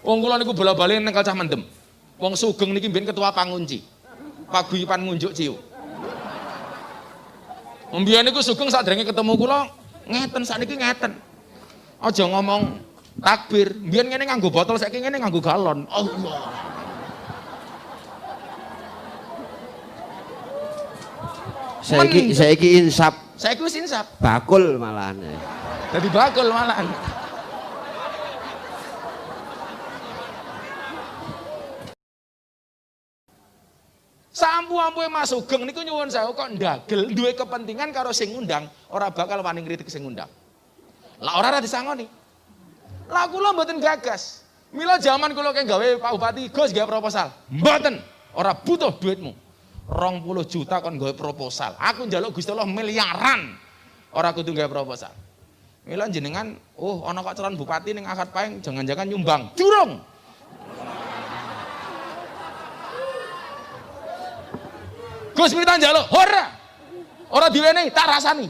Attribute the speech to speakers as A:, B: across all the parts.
A: Wong kula niku bola-bali nang Kalcah Mendem. Wong Sugeng niki mbiyen ketua pangunci. Paguyuban ngunjuk ciu. Mbiyen niku Sugeng sadurunge ketemu kula ngeten sakniki ngeten. Aja ngomong takbir. Mbiyen ngene nganggo botol, saiki ngene nganggo galon. Allah.
B: Saiki saiki insap
A: Saiki wis insap.
B: bakul malahan.
A: Dadi bakul malahan. Sampu-ampuhe Mas Sugeng niku nyuwun sewu kok ndagel duwe kepentingan karo sing ngundang, ora bakal wani ngritik sing ngundang. Lah ora ora disangoni. Lah kula mboten gagas. Mila zaman kula keng gawe Pak Bupati Gus gawe proposal. Mboten, ora butuh duitmu. 20 juta kon gawe proposal. Aku njaluk Gusti Allah miliaran. Ora kudu gawe proposal. Mila jenengan, oh ana kok calon bupati ning akad paeng jangan-jangan nyumbang. Durung. Gus Miftah njaluk, ora. Ora diwenehi, tak rasani.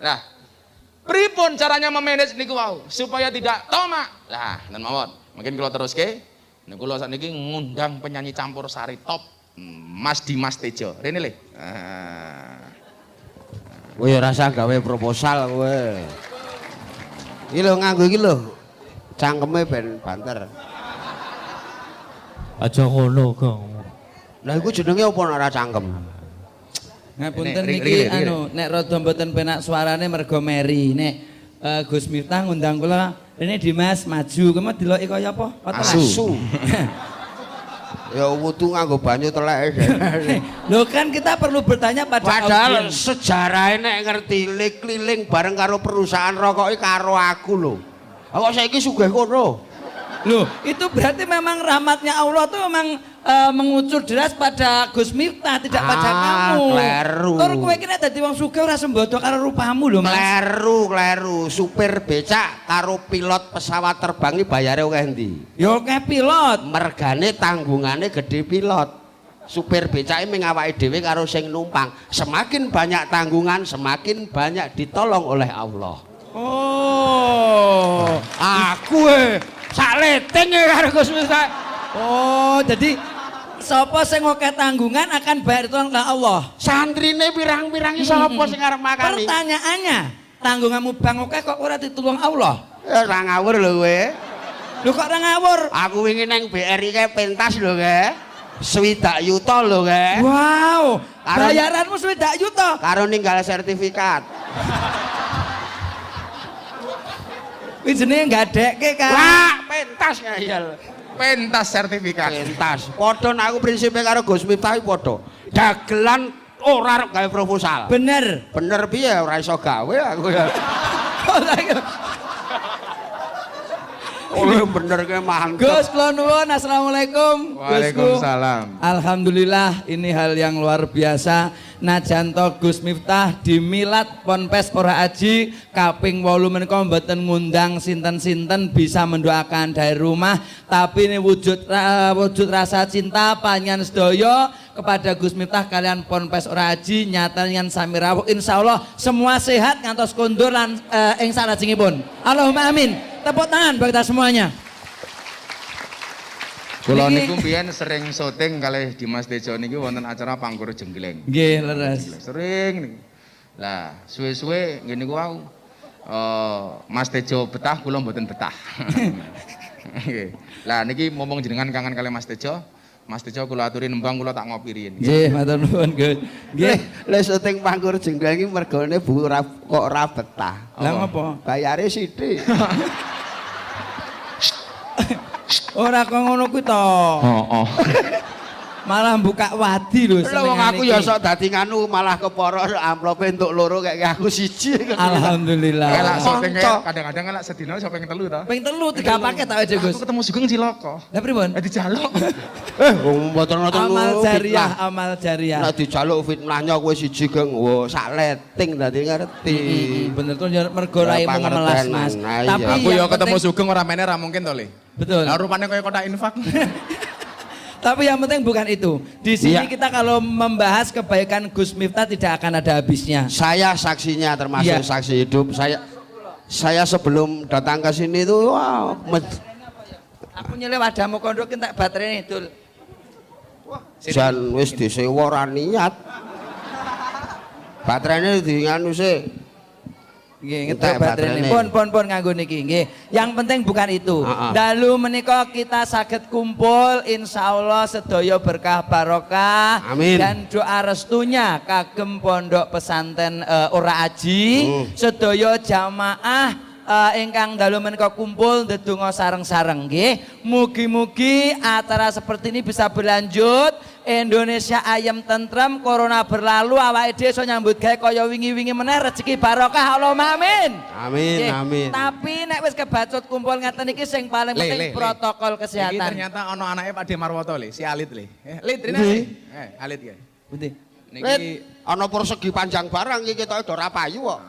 A: Nah, pripun caranya memanage niku wau supaya tidak tomak. Lah, dan mawon. Mungkin kalau terus ke, niku kula sakniki ngundang penyanyi campur sari top Mas Dimas Tejo. Rene le. Ah.
B: Kowe rasa gawe proposal kowe. Iki lho nganggo iki lho. Cangkeme ben banter.
C: Aja ngono, Gong.
B: Lah iku jenenge apa nek ora cangkem?
D: Ngapunten
A: Nek, ri-
D: niki anu nek rada mboten penak suarane mergo Mary. Nek eh, Gus Miftah ngundang kula rene Dimas maju kemah deloki kaya apa?
A: Asu.
B: Asu. ya wudu nganggo banyu telek.
D: Loh kan kita perlu bertanya pada
B: Padahal
D: audiens.
B: sejarahnya nek ngerti keliling bareng karo perusahaan rokok karo aku lho. Awak saiki sugih kono.
D: Loh, itu berarti memang rahmatnya Allah tuh memang eh, mengucur deras pada Gus Miftah, tidak pada
B: Ah,
D: kamu.
B: kleru.
D: Tur kowe nek dadi wong sugih ora sembodo karo rupamu lho, Mas.
B: Kleru, kleru. Supir becak karo pilot pesawat terbang iki bayare akeh ndi?
D: Yo kayak pilot.
B: Mergane tanggungane gede pilot. Supir becake ming awake dhewe karo sing numpang. Semakin banyak tanggungan, semakin banyak ditolong oleh Allah.
D: Oh.
B: Aku eh sak leting e karo Gus Miftah.
D: Oh, jadi sapa sing akeh tanggungan akan bayar tolong Allah.
B: Santrine pirang-pirang iso apa sing arep makani?
D: Pertanyaannya, tanggunganmu bang oke kok ora ditulung Allah?
B: Ya ora ngawur lho kowe.
D: Lu kok ora ngawur?
B: Aku wingi nang BRI kae pentas lho ke. Swidak yuta lho ke.
D: Wow,
B: Karo-
D: bayaranmu swidak juta.
B: Karo ninggal sertifikat.
D: Kuwi jenenge gadekke kan.
B: Wah, pentas ngayal.
A: Pentas sertifikat.
B: Pentas. Padha aku prinsipe karo Gus Miftah iki padha. Dagelan ora arep gawe proposal.
D: Bener.
B: Bener piye ora iso gawe aku ya. Oh, bener ke mantep.
D: Gus kula nuwun assalamualaikum.
A: Waalaikumsalam.
D: Alhamdulillah ini hal yang luar biasa. Najanto Gus Miftah di Milad Ponpes Ora Aji kaping 8 menika mboten ngundang sinten-sinten bisa mendoakan dari rumah tapi ini wujud wujud rasa cinta panjenengan sedaya kepada Gus Miftah kalian Ponpes Ora Aji nyata dengan sami rawuh insyaallah semua sehat ngantos kondur lan eh, ing salajengipun. Allahumma amin. Tepuk tangan bagi kita semuanya.
A: Kula niku mbiyen sering syuting kalih Dimas Tejo niki wonten acara Pangkur Jenggleng.
D: Nggih, leres.
A: Sering niku. Lah, suwe-suwe ngene niku wau. Eh, Mas Tejo betah kula mboten betah. Nggih. Lah niki momong jenengan kangen kalih Mas Tejo. Mas Tejo kula aturi nembang kula tak ngopi riyin.
D: Nggih, matur nuwun, Gus. Nggih.
B: Le syuting pangkur jenggreng iki mergone bu kok ora betah.
D: Lah ngopo?
B: Bayare sithik.
D: Ora kok ngono kuwi to.
A: Oh, oh.
D: Malah buka wadi lho
B: Lha wong aku ya sok dadi nganu malah keporo amplope entuk loro kayak aku siji.
D: Alhamdulillah.
A: Elak syuting kadang-kadang elak sedina iso pengen telu ta.
D: Ping telu tiga paket tak aja, Gus.
A: Aku ketemu Sugeng Ciloko.
D: Lah pripun?
A: Eh dijaluk.
B: Eh, wong mboten ngoten
D: Amal
B: lho,
D: jariah, amal jariah.
B: Nek dijaluk fitnahnya kowe siji geng, wo sak leting dadi ngerti.
D: Bener tuh ya, mergo raimu
B: pangertenan.
D: Mas.
B: Nah.
D: Tapi
A: Aku
D: yang
A: ya ketemu Sugeng ora meneh ra mungkin to, Le.
D: Betul.
A: Lah rupane kaya kotak infak.
D: Tapi yang penting bukan itu. Di sini
B: Iya.
D: kita kalau membahas kebaikan Gus Miftah tidak akan ada habisnya.
B: Saya saksinya termasuk
D: Iya.
B: saksi hidup. Saya saya sebelum datang ke sini wah, med-
D: Aku nyeleh wadamu kondo ki tak baterainya dul.
B: jan wis disewa ora niat. Baterainya di nganu sih.
D: Nggih, ngetek baterainya. Pun pun pun nganggo niki nggih. Yang penting bukan itu.
B: Ah, ah.
D: Dalu menika kita saged kumpul insyaallah sedaya berkah barokah
B: Amin.
D: dan doa restunya kagem pondok pesantren eh, Ora Aji
B: Hmm.
D: sedaya jamaah eh, ingkang dalu menika kumpul ndedonga sareng-sareng nggih. Mugi-mugi acara seperti ini bisa berlanjut. Indonesia ayam tentrem, corona berlalu, awake dhewe iso nyambut gawe kaya wingi-wingi meneh rezeki barokah Allahumma amin.
B: Amin,
D: Nggih,
B: amin.
D: Tapi nek wis kebacut kumpul ngeten iki sing paling
A: Le,
D: penting
A: le, le.
D: protokol
A: Iki
D: kesehatan.
A: ternyata ono anaknya Pak Demarwoto le, si Alit le. Eh, Lit, rene.
B: Ndi?
A: Eh, Alit ya.
D: Pundi?
B: Lit,
A: Niki
B: ana persegi panjang barang iki ketoke do ora payu kok.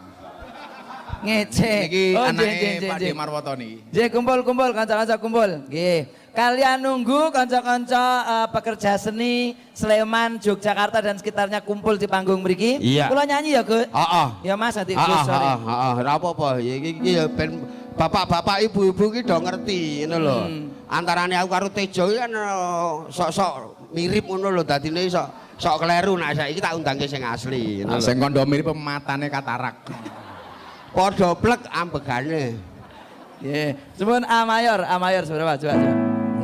D: Ngece.
A: niki
D: Oh, nggih,
A: Pak. Demarwoto niki.
D: Nggih, kumpul-kumpul kanca-kanca kumpul. Nggih. Kalian nunggu kanca-kanca eh, pekerja seni Sleman, Yogyakarta dan sekitarnya kumpul di panggung mriki.
B: Iya.
D: Kula nyanyi ya, Gus.
B: Heeh.
D: Ya Mas, nanti
B: Heeh,
D: Gus sorry.
B: heeh, heeh, ora apa-apa. Ya, Iki iki ya ben bapak-bapak ibu-ibu ki do ngerti ngono lho.
D: Hmm.
B: Antarane aku karo Tejo iki kan eh, sok-sok mirip ngono lho dadine sok sok kleru nah saiki tak undangke sing asli
A: Nah, sing kondo mirip pematane katarak.
B: Padha plek ambegane.
D: Nggih. Sumpun A mayor, A mayor seberapa? Coba, coba.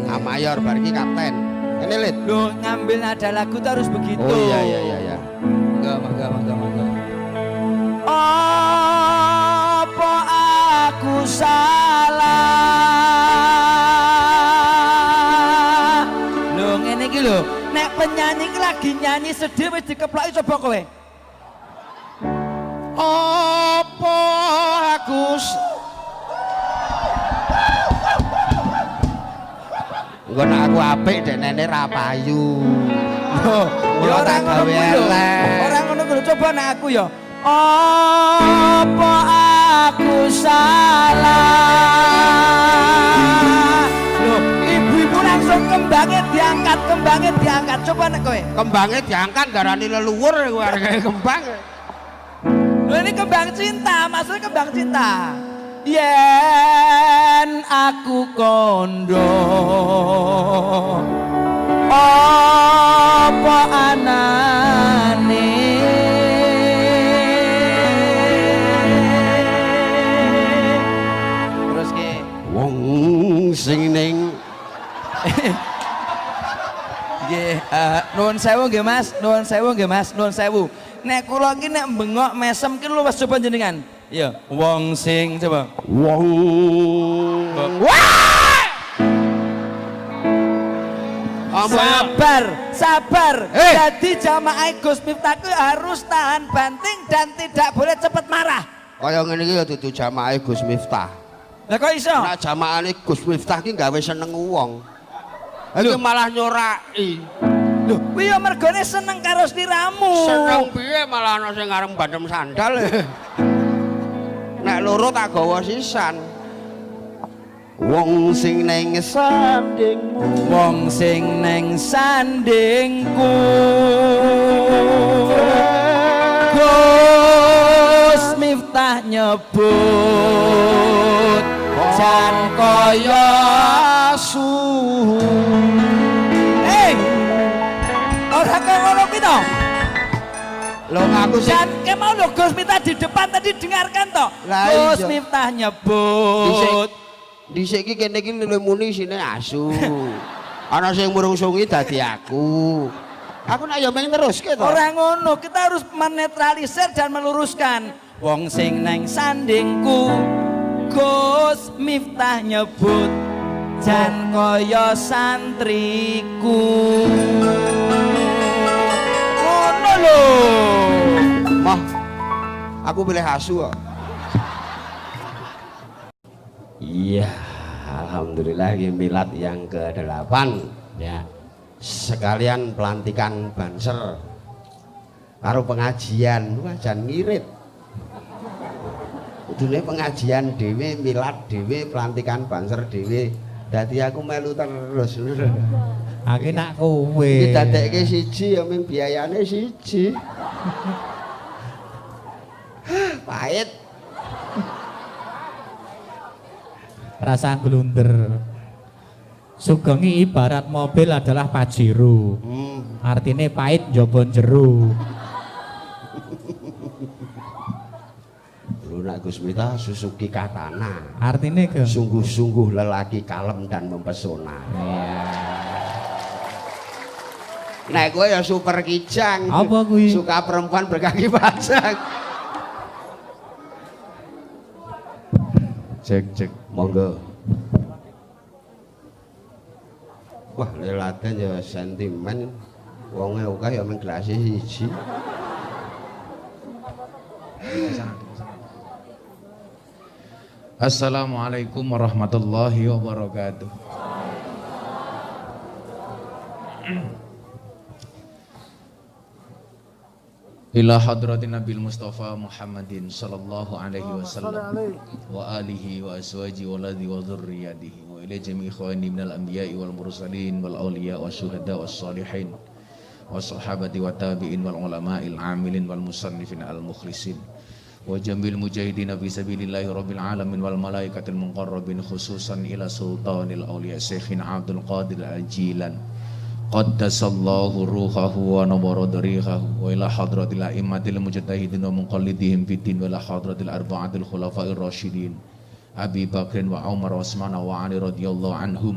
B: Ah mayor bar iki kapten. Ini lit.
D: Loh, ngambil nada lagu tuh harus begitu.
B: Oh iya iya iya iya.
D: Mangga, mangga, mangga, mangga. Apa aku salah? Lho ngene iki lho, nek penyanyi iki lagi nyanyi sedih wis dikeploki coba kowe.
B: Apa aku s- Engko nek aku apik dekne ra payu.
D: Ya ora ngono kuwi lho.
B: elek.
D: Ora ngono kuwi coba nek aku ya. Apa aku salah? Loh, ibu-ibu langsung kembangnya diangkat, kembangnya diangkat. Coba nek kowe.
B: Kembangnya diangkat garani leluhur kowe kembang.
D: Loh ini kembang cinta, maksudnya kembang cinta. Yen aku kondo apa anane? Terus ke
B: Wong sing ning.
D: Nggih, eh, nuwun sewu nggih Mas, nuwun sewu nggih Mas, nuwun sewu. Nek kula iki nek bengok mesem ki luwes coba jenengan. Iya, wong sing coba.
B: Apa ya?
D: Sabar, sabar.
B: Eh.
D: Jadi jamaah Gus Miftah harus tahan banting dan tidak boleh cepat marah.
B: Kaya ngene iki ya dudu jamaah Gus Miftah.
D: Lah kok iso?
B: Nek jamaahane Gus Miftah ki gawe seneng wong. Iki malah nyoraki.
D: Loh, kuwi ya mergone seneng karo sliramu.
B: Seneng piye malah ana sing ngarep bandem sandal. Loro tak gawa sisan. Wong sing ning sandingmu
D: Wong sing neng sandingku Gus Miftah nyebut Jan kaya
B: asu. Lho aku sing
D: Jan ke mau lho Gus Miftah di depan tadi dengarkan toh
B: Lah
D: Gus
B: iya.
D: Miftah nyebut
B: dhisik iki kene iki luwih muni sine asu. Ana sing murungsungi dadi aku. Aku nek ya meng teruske to.
D: Ora ngono, kita harus menetralisir dan meluruskan. Wong sing neng sandingku, Gus Miftah nyebut jan kaya santriku. Ngono lho.
B: Mah, aku pilih asu kok. Iya, alhamdulillah ini milad yang ke-8 ya. Sekalian pelantikan banser karo pengajian, wah jan ngirit. Kudune pengajian dhewe, milad dhewe, pelantikan banser dhewe. Dadi aku melu terus.
C: Aku nak kowe.
B: Iki dadekke siji ya ming biayane siji. Pahit.
C: rasa glunder. Sugengi ibarat mobil adalah Pajero.
B: Hmm.
C: Artinya pahit njobon jero.
B: Lu nak Gus Miftah Suzuki Katana.
C: Artinya ke
B: Sungguh-sungguh lelaki kalem dan mempesona.
C: Iya.
B: Nek kowe ya super kijang.
C: Apa kuwi?
B: Suka perempuan berkaki panjang.
A: Cek cek.
B: Monggo. Wah, lelaten ya sentimen. Wonge akeh ya mung gelas siji.
A: Assalamualaikum warahmatullahi wabarakatuh. Ila hadratin Nabil Mustafa Muhammadin sallallahu alaihi wasallam wa alihi wa aswaji wa ladhi wa dhurriyatihi wa ila jami ikhwani minal anbiya'i wal mursalin wal awliya wa syuhada was salihin wa sahabati wa tabi'in wal ulama'il amilin wal musannifin al mukhlisin wa jambil mujahidin fi قدس الله روحه ونور ضريحه وإلى حضرة الأئمة المجتهدين ومقلدهم في الدين وإلى حضرة الأربعة الخلفاء الراشدين أبي بكر وعمر وعثمان وعلي رضي الله عنهم.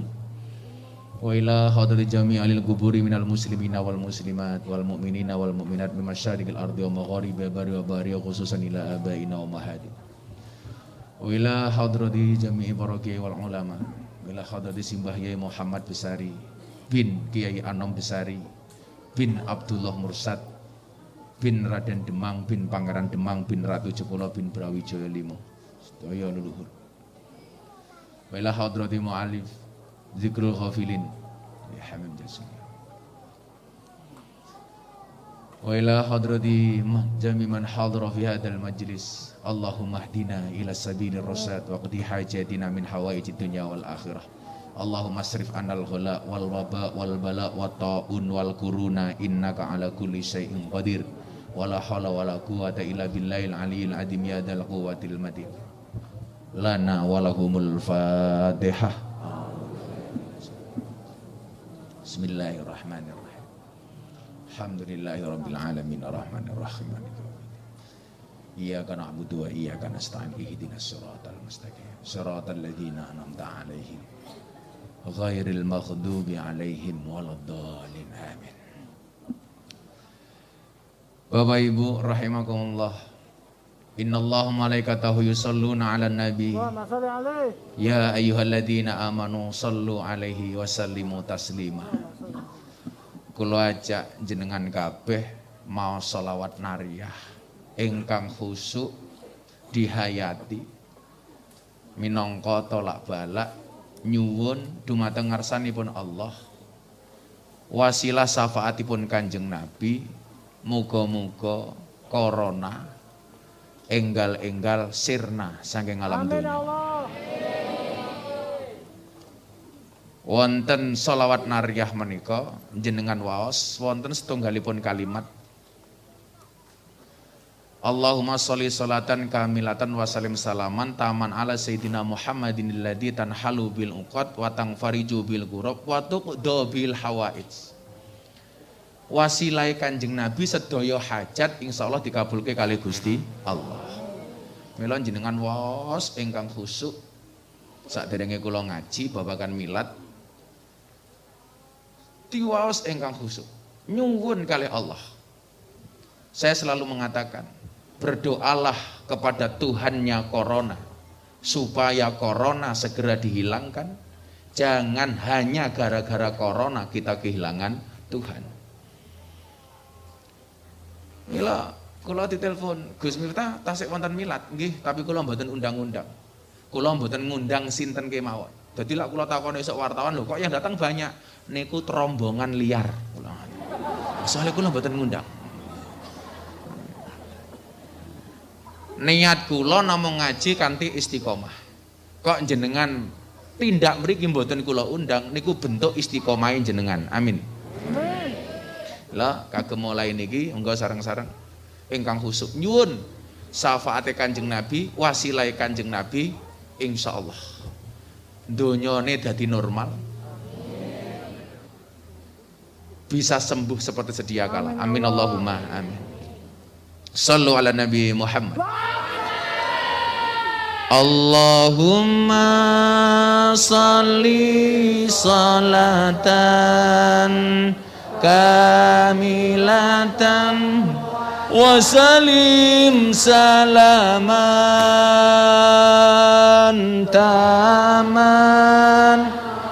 A: وإلى حضرة جميع القبور من المسلمين والمسلمات والمؤمنين والمؤمنات من مشارق الأرض ومغاربها بر وباري خصوصا إلى آبائنا ومهادنا وإلى حضرة جميع بركة والعلماء. وإلى حضرة سيمبah محمد بساري. Bin Kiai Anom Besari bin Abdullah Mursad bin Raden Demang bin Pangeran Demang bin Ratu Jepolo bin Brawijaya Limo sedaya leluhur. Wa ila hadrati mu'alif zikrul ghafilin. Ya hamim jasmi wa ila hadrati jami man hadra fi hadzal majlis. Allahumma hdina ila sabilir rasyad wa qdi hajatina min hawaijid dunya wal akhirah Allahumma asrif anal ghala wal waba wal bala wa ta'un wal kuruna innaka ala kulli syai'in qadir. Wala hawla wala quwata illa billahil aliyil adim ya dal quwwatil matin. Lana walahumul fatihah Bismillahirrahmanirrahim. Alhamdulillahi rabbil alamin. Arrahmanir rahim. Iyyaka na'budu wa iyyaka nasta'in. Ihdinas siratal mustaqim. Siratal ladzina an'amta 'alaihim ghairil maghdubi 'alaihim waladdallin amin. Bapak Ibu rahimakumullah. Innallaha malaikatahu yusalluna 'alan nabi. Ya ayyuhalladzina amanu sallu alaihi wa sallimu taslima. Kula ajak jenengan kabeh mau selawat nariyah ingkang khusuk dihayati. Minangka tolak balak nyuwun dumateng ngarsanipun Allah. Wasilah syafaatipun Kanjeng Nabi muga-muga corona enggal-enggal sirna saking alam dunia wonten solawat nariyah menika jenengan waos wonten setunggalipun kalimat Allahumma sholli salatan kamilatan wa salim salaman taman ala sayyidina Muhammadin alladzi tanhalu bil uqad wa tangfariju bil ghurab wa tuqda bil hawaij. Wasilai Kanjeng Nabi sedaya hajat insyaallah dikabulke kali Gusti Allah. Mila jenengan waos ingkang khusuk saderenge kula ngaji babagan milad tiwaos ingkang khusuk nyuwun kali Allah. Saya selalu mengatakan berdoalah kepada Tuhannya corona supaya corona segera dihilangkan. Jangan hanya gara-gara corona kita kehilangan Tuhan. Mila kula ditelepon Gus Miftah tasik wonten milad nggih tapi kula mboten undang-undang. Kula mboten ngundang sinten kemawon. Dadi lak kula takoni esuk wartawan lho kok yang datang banyak? Niku rombongan liar soalnya kula mboten ngundang niat kula namung ngaji kanthi istiqomah. Kok jenengan tindak mriki mboten kula undang niku bentuk istiqomahe jenengan. Amin. Amin. Lah kagem mulai niki engko sareng-sareng ingkang khusuk nyuwun syafaate Kanjeng Nabi, wasilai Kanjeng Nabi insyaallah. donyone dadi normal. Bisa sembuh seperti sedia kala. Amin Allahumma amin. Sallu ala Nabi Muhammad. Allahumma salli salatan kamilatan wa salim salaman taman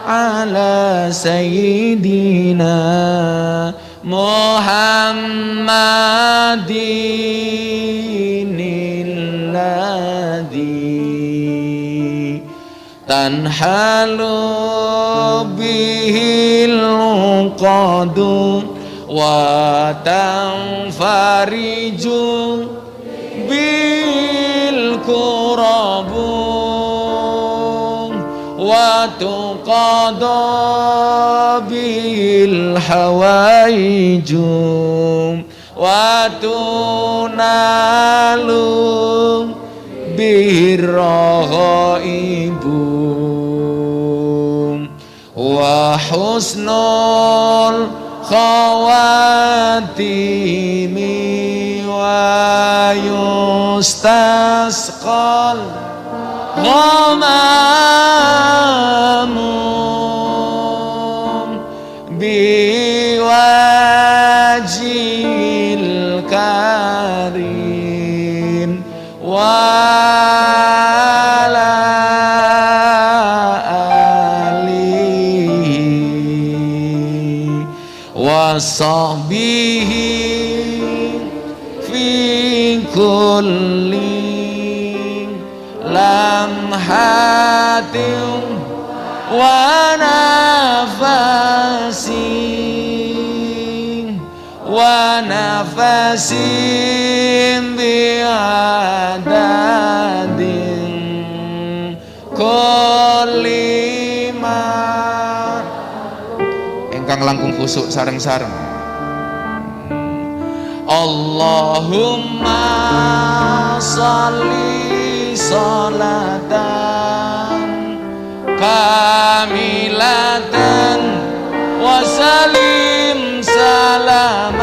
A: ala sayyidina Muhammadin alladhi tanhalu bihil qadu wa tanfariju bil kurabu wa tuqada bil hawaiju wa tunalu birrahaibu وصحبه في كل لمحة ونفس ونفس بعدد langkung khusuk sareng-sareng. Allahumma salli salatan kamilatan wa salim salaman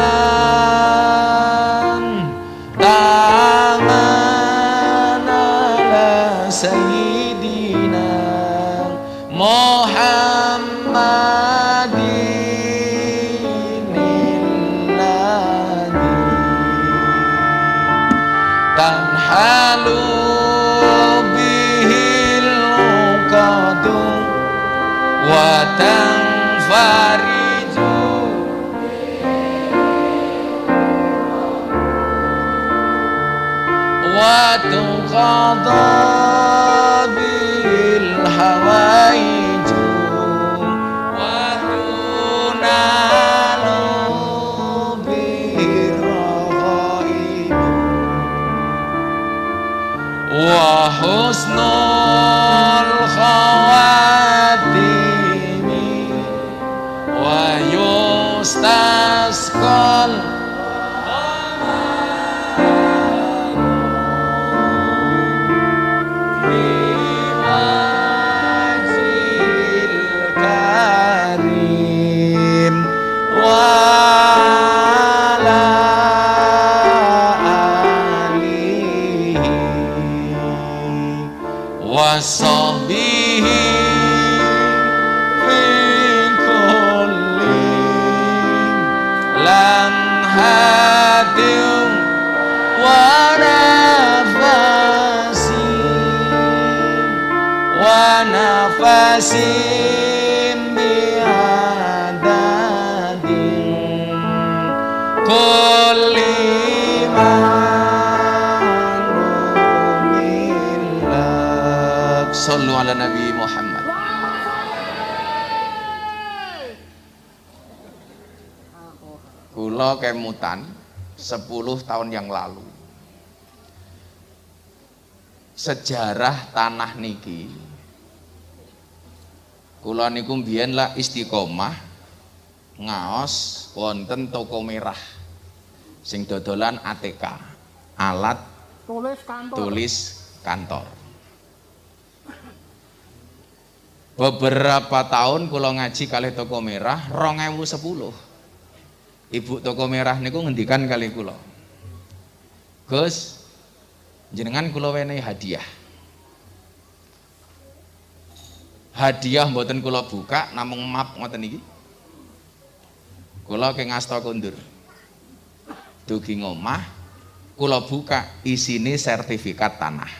A: Father. Yang lalu Sejarah tanah niki Kula niku mbiyen lah istiqomah ngaos wonten toko merah sing dodolan ATK alat
E: tulis kantor
A: tulis kantor Beberapa tahun kula ngaji kali toko merah 2010. Ibu toko merah niku ngendikan kali kula. Gus, jenengan kula wenehi hadiah. Hadiah mboten kula buka namung map ngoten iki. Kula ke ngasta kondur. Dugi ngomah, kula buka isine sertifikat tanah.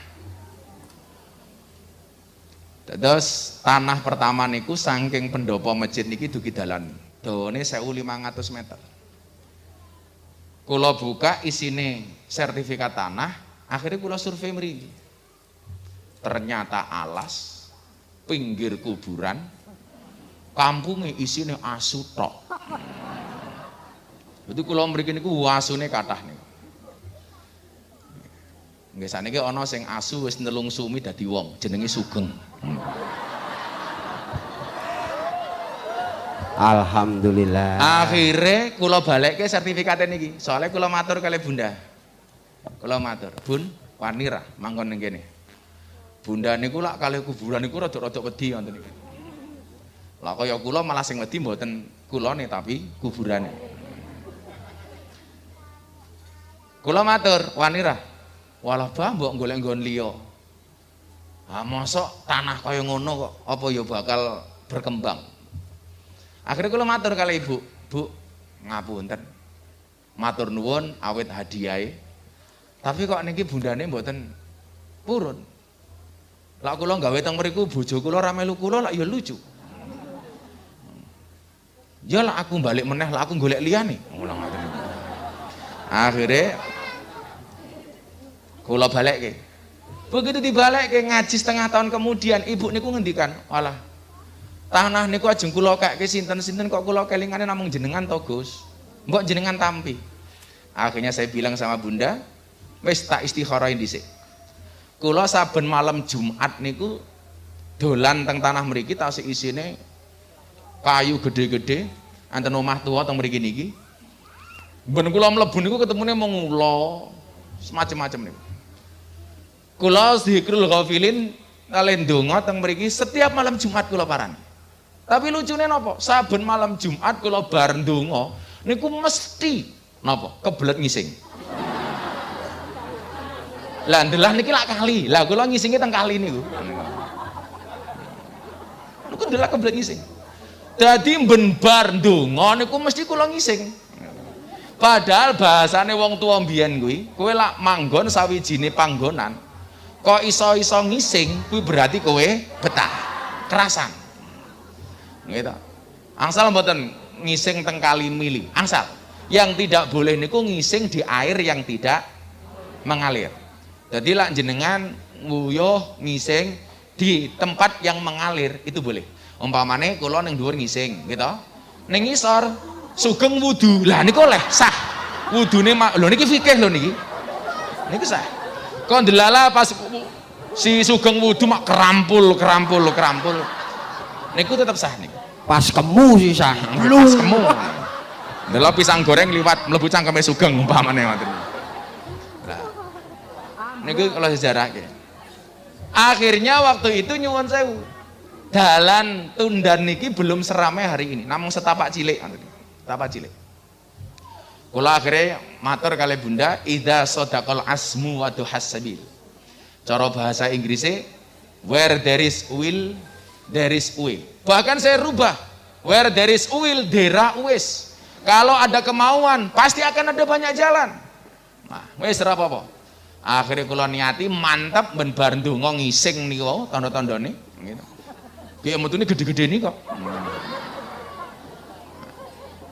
A: Terus tanah pertama niku saking pendopo masjid niki dugi dalan. Dawane 1500 meter. Kula buka isine sertifikat tanah, akhirnya kula survei mriki. Ternyata alas pinggir kuburan kampungnya isine asu tok. Jadi kula mriki niku wasune kathah niku. Nggih saniki ana sing asu wis nelung sumi dadi wong, jenenge Sugeng.
B: Alhamdulillah.
A: Akhirnya kula balekke sertifikate niki. Soalnya kula matur kali Bunda. Kula matur, "Bun, wani ra mangkon ning kene." Bunda niku lak kali kuburan niku rada-rada wedi wonten iki. Lah kaya kula malah sing wedi mboten kulone tapi kuburane. Kula matur, "Wani ra?" Walah bah mbok golek nggon liya. Mosok tanah kaya ngono kok apa ya bakal berkembang. Akhirnya kula matur kali ibu, bu ngapunten, matur nuwun awet hadiah. Tapi kok niki bundane mboten purun. Lah kula gawe teng mriku bojo kula ra melu kula lak ya lucu. Ya lah aku balik meneh lah aku golek liyane. Niku. Akhirnya kula balekke. Begitu dibalekke ngaji setengah tahun kemudian ibu niku ngendikan, "Walah, tanah niku ajeng kula kake sinten-sinten kok kula kelingane namung jenengan to Gus mbok jenengan tampi akhirnya saya bilang sama bunda wis tak istikharain dhisik kula saben malam Jumat niku dolan teng tanah mriki tasik isine kayu gede-gede anten omah tua teng mriki niki. Ben kula mlebu niku ketemune mung ula semacam-macam niku. Kula zikrul ghafilin kalian donga teng mriki setiap malam Jumat kula parani tapi lucunya nopo, saben malam Jumat kalau bar ndonga niku mesti nopo kebelet ngising. Lah ndelah niki lak kali. Lah kula ngisinge teng kali niku. Niku ndelah kebelet ngising. Dadi ben bar ndonga niku mesti kula ngising. Padahal bahasane wong tua mbiyen kuwi, kowe lak manggon sawijine panggonan, kok iso-iso ngising kuwi berarti kowe betah. Kerasan. gitu. Angsal mboten ngising teng kali mili, angsal. Yang tidak boleh niku ngising di air yang tidak mengalir. Jadi lak jenengan nguyuh ngising di tempat yang mengalir itu boleh. Umpamane kula ning dhuwur ngising, gitu. Ning ngisor sugeng wudu. Lah niku oleh sah. Wudune lho niki fikih lho niki. Niki sah. Kok ndelala pas si sugeng wudu mak kerampul, kerampul, kerampul. Niku tetap sah niku.
B: Pas kemu sih sah.
A: Pas kemu. Delok pisang goreng liwat mlebu cangkeme sugeng umpamane ngoten. Niku kalau sejarah ke. Akhirnya waktu itu nyuwun sewu. Dalan Tundan niki belum seramai hari ini, namun setapak cilik. Setapak cilik. Kula akhirnya matur kali Bunda, idza sadaqal asmu wa sabil. Cara bahasa Inggrisnya where there is will there is way. Bahkan saya rubah. Where there is will, there is. Kalau ada kemauan, pasti akan ada banyak jalan. Nah, ora apa-apa. Akhirnya kula niati mantap ben bar ndonga ngising niku tanda-tandane gitu. Piye metune gede-gede nih kok.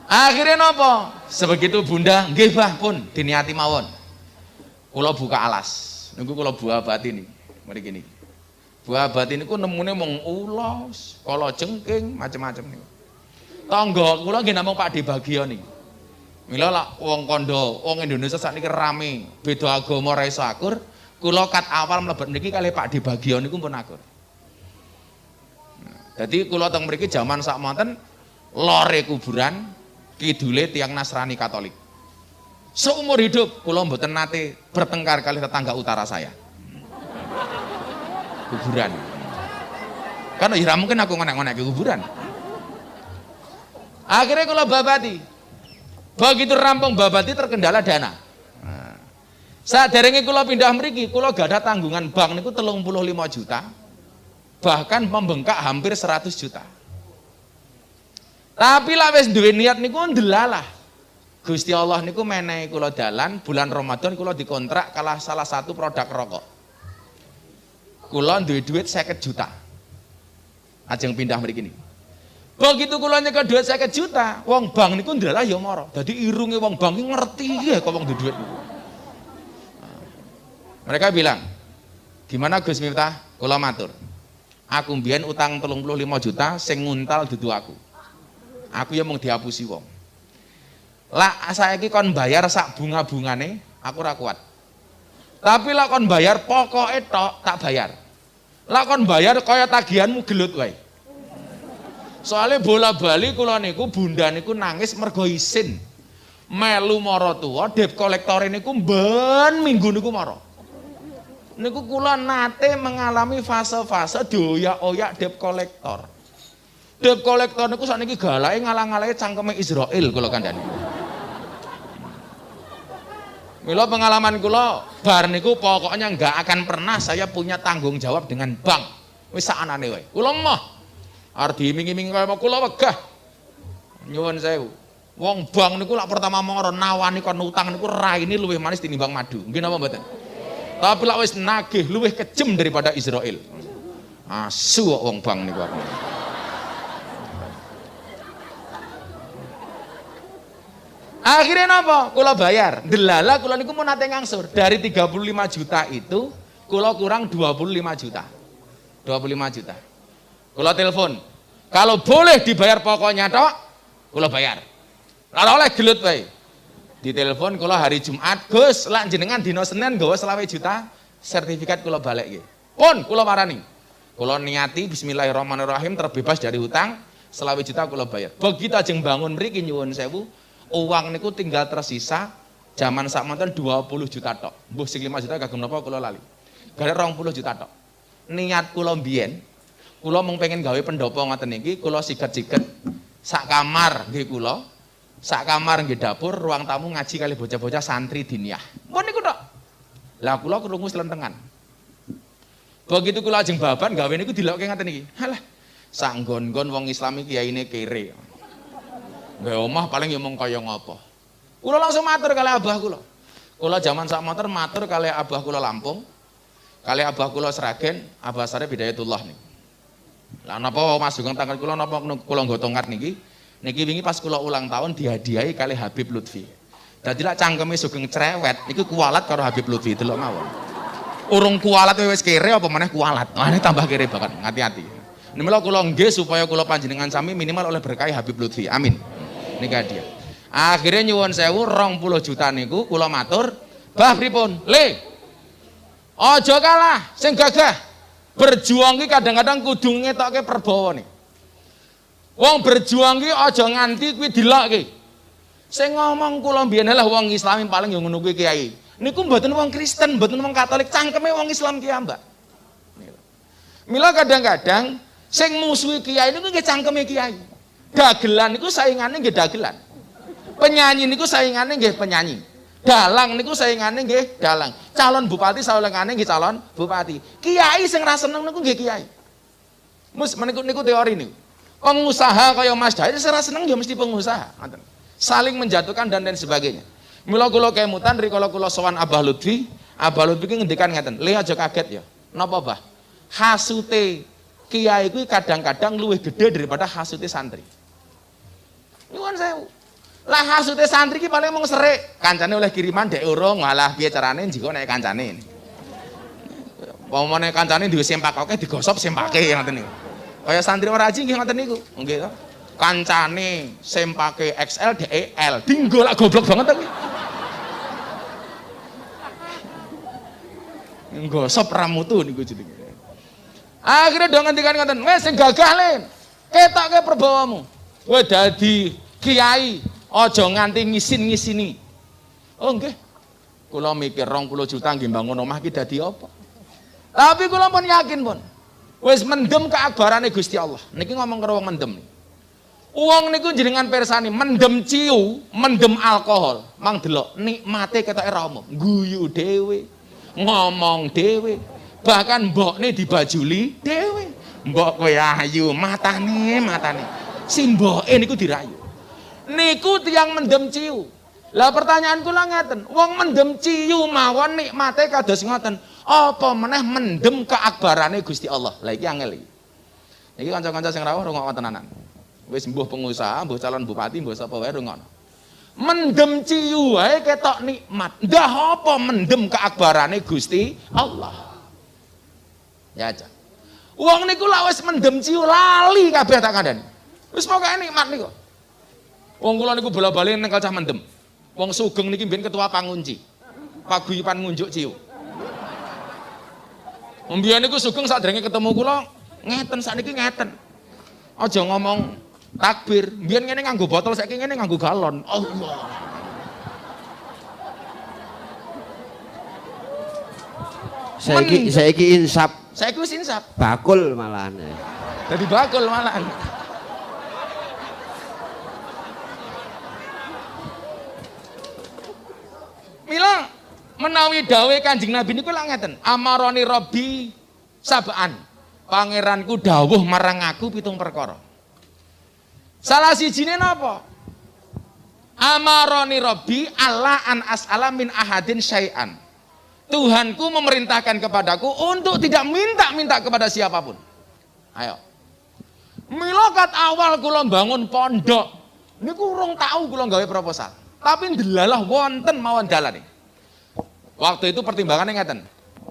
A: Akhirnya nopo? Sebegitu Bunda, nggih Bah pun diniati mawon. Kula buka alas. Niku kula buah batin nih. Mriki niki. Buah batin niku nemune mung ulos, kala jengking, macam-macam niku. Tangga kula nggih namung Pak Dibagio niku. Mila lak wong kondo, wong Indonesia sakniki rame, beda agama ra iso akur, kula awal mlebet niki kali Pak Dibagio niku pun akur. Jadi kula teng mriki jaman sak monten lore kuburan kidule tiang Nasrani Katolik. Seumur hidup kula mboten nate bertengkar kali tetangga utara saya. Kuburan. Karena ya mungkin aku ngonek-ngonek kuburan. Akhirnya kalau babati. Begitu rampung babati terkendala dana. Saat derenge kula pindah mriki, kula gak ada tanggungan bank niku 35 juta. Bahkan membengkak hampir 100 juta. Tapi lah wis duwe niat niku ndelalah. Gusti Allah niku menehi kula dalan bulan Ramadan kula dikontrak kalah salah satu produk rokok. Kula duwe duit 50 juta. Ajeng pindah mriki Begitu kula nyekel duit 50 juta, wong bank niku ndelalah ya mara. Dadi irunge wong bank ngerti ya kok wong duit. Mereka bilang, gimana Gus Miftah? Kula matur. Aku mbiyen utang 35 juta sing nguntal dudu aku. Aku ya mung dihapusi wong. Lah saiki kon bayar sak bunga-bungane, aku ora kuat. Tapi lah kon bayar pokoke tok tak bayar. Lah kon bayar kaya tagihanmu gelut wae. Soalnya bola bali kula niku bunda niku nangis mergo isin. Melu mara tuwa, debt collector niku ben minggu niku mara. Niku kula nate mengalami fase-fase dioyak-oyak debt collector. Debt collector niku sakniki galake ngalang-alangi cangkeme Israel kula kandhani. Mila pengalaman kula bar niku pokoknya nggak akan pernah saya punya tanggung jawab dengan bank. Wis sakanane wae. Kula mah arep diiming-iming kaya kula wegah. Nyuwun sewu. Wong bank niku lak pertama moro nawani kon utang niku raine luwih manis tinimbang madu. Nggih napa mboten? Tapi lak wis nagih luwih kejem daripada Israel. Asu kok wong bank niku aku. Akhirnya napa? Kula bayar. Delala kula niku mau nate ngangsur. Dari 35 juta itu kula kurang 25 juta. 25 juta. Kula telepon. Kalau boleh dibayar pokoknya tok, kula bayar. Lalu oleh gelut. Di telepon kula hari Jumat, Gus, lak jenengan dino Senin nggawa selawe juta, sertifikat kula balik nggih. Pun kula marani. Kula niati bismillahirrahmanirrahim terbebas dari hutang, selawe juta kula bayar. Begitu ajeng bangun mriki nyuwun sewu, uang niku tinggal tersisa zaman sak manten 20 juta tok. Mbuh sing 5 juta kagem napa kula lali. Garek 20 juta tok. Niat kula mbiyen kula mung pengen gawe pendopo ngoten niki, kula siget-siget sak kamar nggih kula. Sak kamar nggih dapur, ruang tamu ngaji kali bocah-bocah santri diniyah. Mun niku tok. Lah kula krungu selentengan. Begitu kula ajeng baban gawe niku dilokke ngoten niki. Halah, sak nggon-nggon wong Islam iki kiyaine kere. Nggak omah paling ya mung kaya ngopo. Kula langsung matur kali abah kula. Kula zaman sak motor matur kali abah kula Lampung. Kali abah kula Sragen, abah sare Bidayatullah nih. Lah napa Mas Sugeng tanggal kula napa kula nggo tongkat niki? Niki wingi pas kula ulang tahun dihadiahi kali Habib Lutfi. Dadi lak cangkeme Sugeng cerewet niku kualat karo Habib Lutfi delok mawon. Urung kualat wis kere apa meneh kualat. Ini tambah kere banget, hati-hati. Nimela kula nggih supaya kula panjenengan sami minimal oleh berkah Habib Lutfi. Amin. Nikah dia. Akhirnya nyuwun sewu rong puluh juta niku kula matur, "Bah pripun? Le. Aja kalah, sing gagah. Berjuang ki kadang-kadang kudu ngetokke perbawa nih. Wong berjuang ki aja nganti kuwi dilokke. Sing ngomong kula mbiyen lah wong Islam paling yo ngono kuwi kiai. Niku mboten wong Kristen, mboten wong Katolik, cangkeme wong Islam ki ambak. Mila kadang-kadang sing musuhi kiai niku nggih cangkeme kiai. Dagelan niku saingane nggih dagelan. Penyanyi niku saingane nggih penyanyi. Dalang niku saingane nggih dalang. Calon bupati saingane nggih calon bupati. Kiai sing ra seneng niku nggih kiai. Mus meniku niku teori niku. Pengusaha kaya Mas Dai sing ra seneng ya mesti pengusaha, ngoten. Saling menjatuhkan dan lain sebagainya. Mila kula kemutan rikala kula sowan Abah Lutfi, Abah Lutfi ki ngendikan ngeten, "Le aja kaget ya." Napa, Bah? Hasute kiai kuwi kadang-kadang luwih gede daripada hasute santri. Nyuwun sewu. Lah hasute santri ki paling mung serik, kancane oleh kiriman dek urung, malah piye carane jika nek kancane. Pomone kancane duwe sempak oke digosop sempake ngoten niku. Kaya santri ora aji nggih ngoten niku. Nggih to. Kancane sempake XL dek L. Dinggo goblok banget kuwi. Nggosop ramutu niku jenenge. Akhirnya dong ngendikan ngoten, wes sing gagah len. Ketoke perbawamu. Kowe dadi kiai, aja nganti ngisin-ngisini. Oh nggih. Kula mikir 20 juta nggih bangun omah ki dadi apa? Tapi kula pun yakin pun. Wis mendem keakbarane Gusti Allah. Niki ngomong karo wong mendem. Uang niku jenengan persani mendem ciu, mendem alkohol, mang delok nikmate ketoke ora omong, guyu dhewe, ngomong dhewe. Bahkan mbokne dibajuli dhewe. Mbok kowe ayu, matane, matane. Si mboke niku dirayu. Niku tiang mendem ciu. Lah pertanyaan kula ngeten, wong mendem ciu mawon nikmate kados ngoten. Apa meneh mendem keakbarane Gusti Allah. Lah iki angel iki. Niki kanca-kanca sing rawuh rungokno tenanan. Wis mbuh pengusaha, mbuh calon bupati, mbuh sapa wae rungokno. Mendem ciu wae ketok nikmat. Ndah apa mendem keakbarane Gusti Allah. Ya aja. Wong niku lak wis mendem ciu lali kabeh tak kandhani. Wis pokoke nikmat niku. Wong kula niku bola-bali ning kalcah mendem. Wong sugeng niki mbiyen ketua pangunci. Paguyuban ngunjuk ciu. Mbiyen niku sugeng sadurunge ketemu kula ngeten sakniki ngeten. Aja ngomong takbir. Mbiyen ngene nganggo botol, saiki ngene nganggo galon. Allah.
B: Saiki saiki insap
A: Saiki wis insap.
B: bakul malahan.
A: Dadi bakul malahan. Mila menawi dawe Kanjeng Nabi niku lak ngeten, amaroni Robbi sabaan. Pangeranku dawuh marang aku pitung perkara. Salah sijine napa? Amaroni Robbi Allah an as'ala min ahadin syai'an. Tuhanku memerintahkan kepadaku untuk tidak minta-minta kepada siapa pun. Ayo. Mila kat awal kula bangun pondok. Niku urung tahu kula gawe proposal. Tapi ndelalah wonten mawon dalane. Waktu itu pertimbangannya ngeten.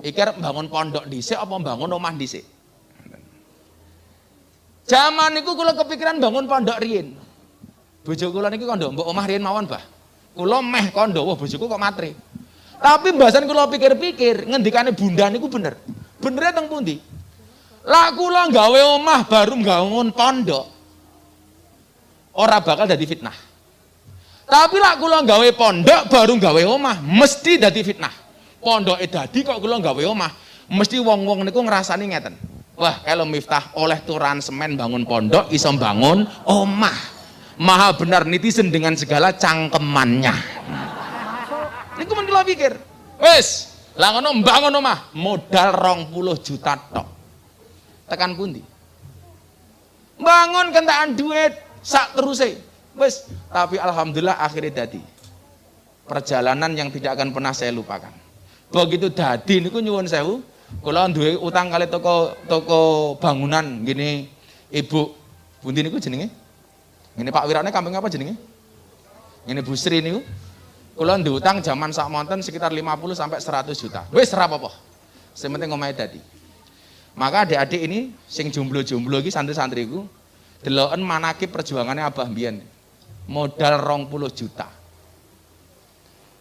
A: Iki bangun pondok dhisik apa bangun omah dhisik? Zaman niku kula kepikiran bangun pondok riyin. Bojo kula niki kondo mbok omah riyin mawon, Bah. Kula meh kondo, wah bojoku kok matre. Tapi mbasan kula pikir-pikir, ngendikane bunda niku bener. Benernya teng pundi? Lah kula gawe omah baru bangun pondok. Ora bakal dadi fitnah. Tapi lah kula gawe pondok baru gawe omah, mesti dadi fitnah. Pondoke dadi kok kula gawe omah, mesti wong-wong niku ngrasani ngeten. Wah, kalau Miftah oleh turan semen bangun pondok, iso bangun omah. Maha benar netizen dengan segala cangkemannya. Niku men kula pikir. Wis, lah ngono mbangun omah, modal 20 juta tok. Tekan pundi? Bangun kentaan duit sak teruse. Wis, tapi alhamdulillah akhirnya dadi. Perjalanan yang tidak akan pernah saya lupakan. Begitu dadi niku nyuwun sewu, kula duwe utang kali toko toko bangunan gini Ibu Bundi niku jenenge? Ini Pak Wirane kampung apa jenenge? Ini Bu Sri niku. Kula utang zaman sak monten sekitar 50 sampai 100 juta. Wis ora apa-apa. Sing penting omahe dadi. Maka adik-adik ini sing jomblo-jomblo iki santri-santriku deloken manakib perjuangannya Abah mbiyen. Modal 20 juta.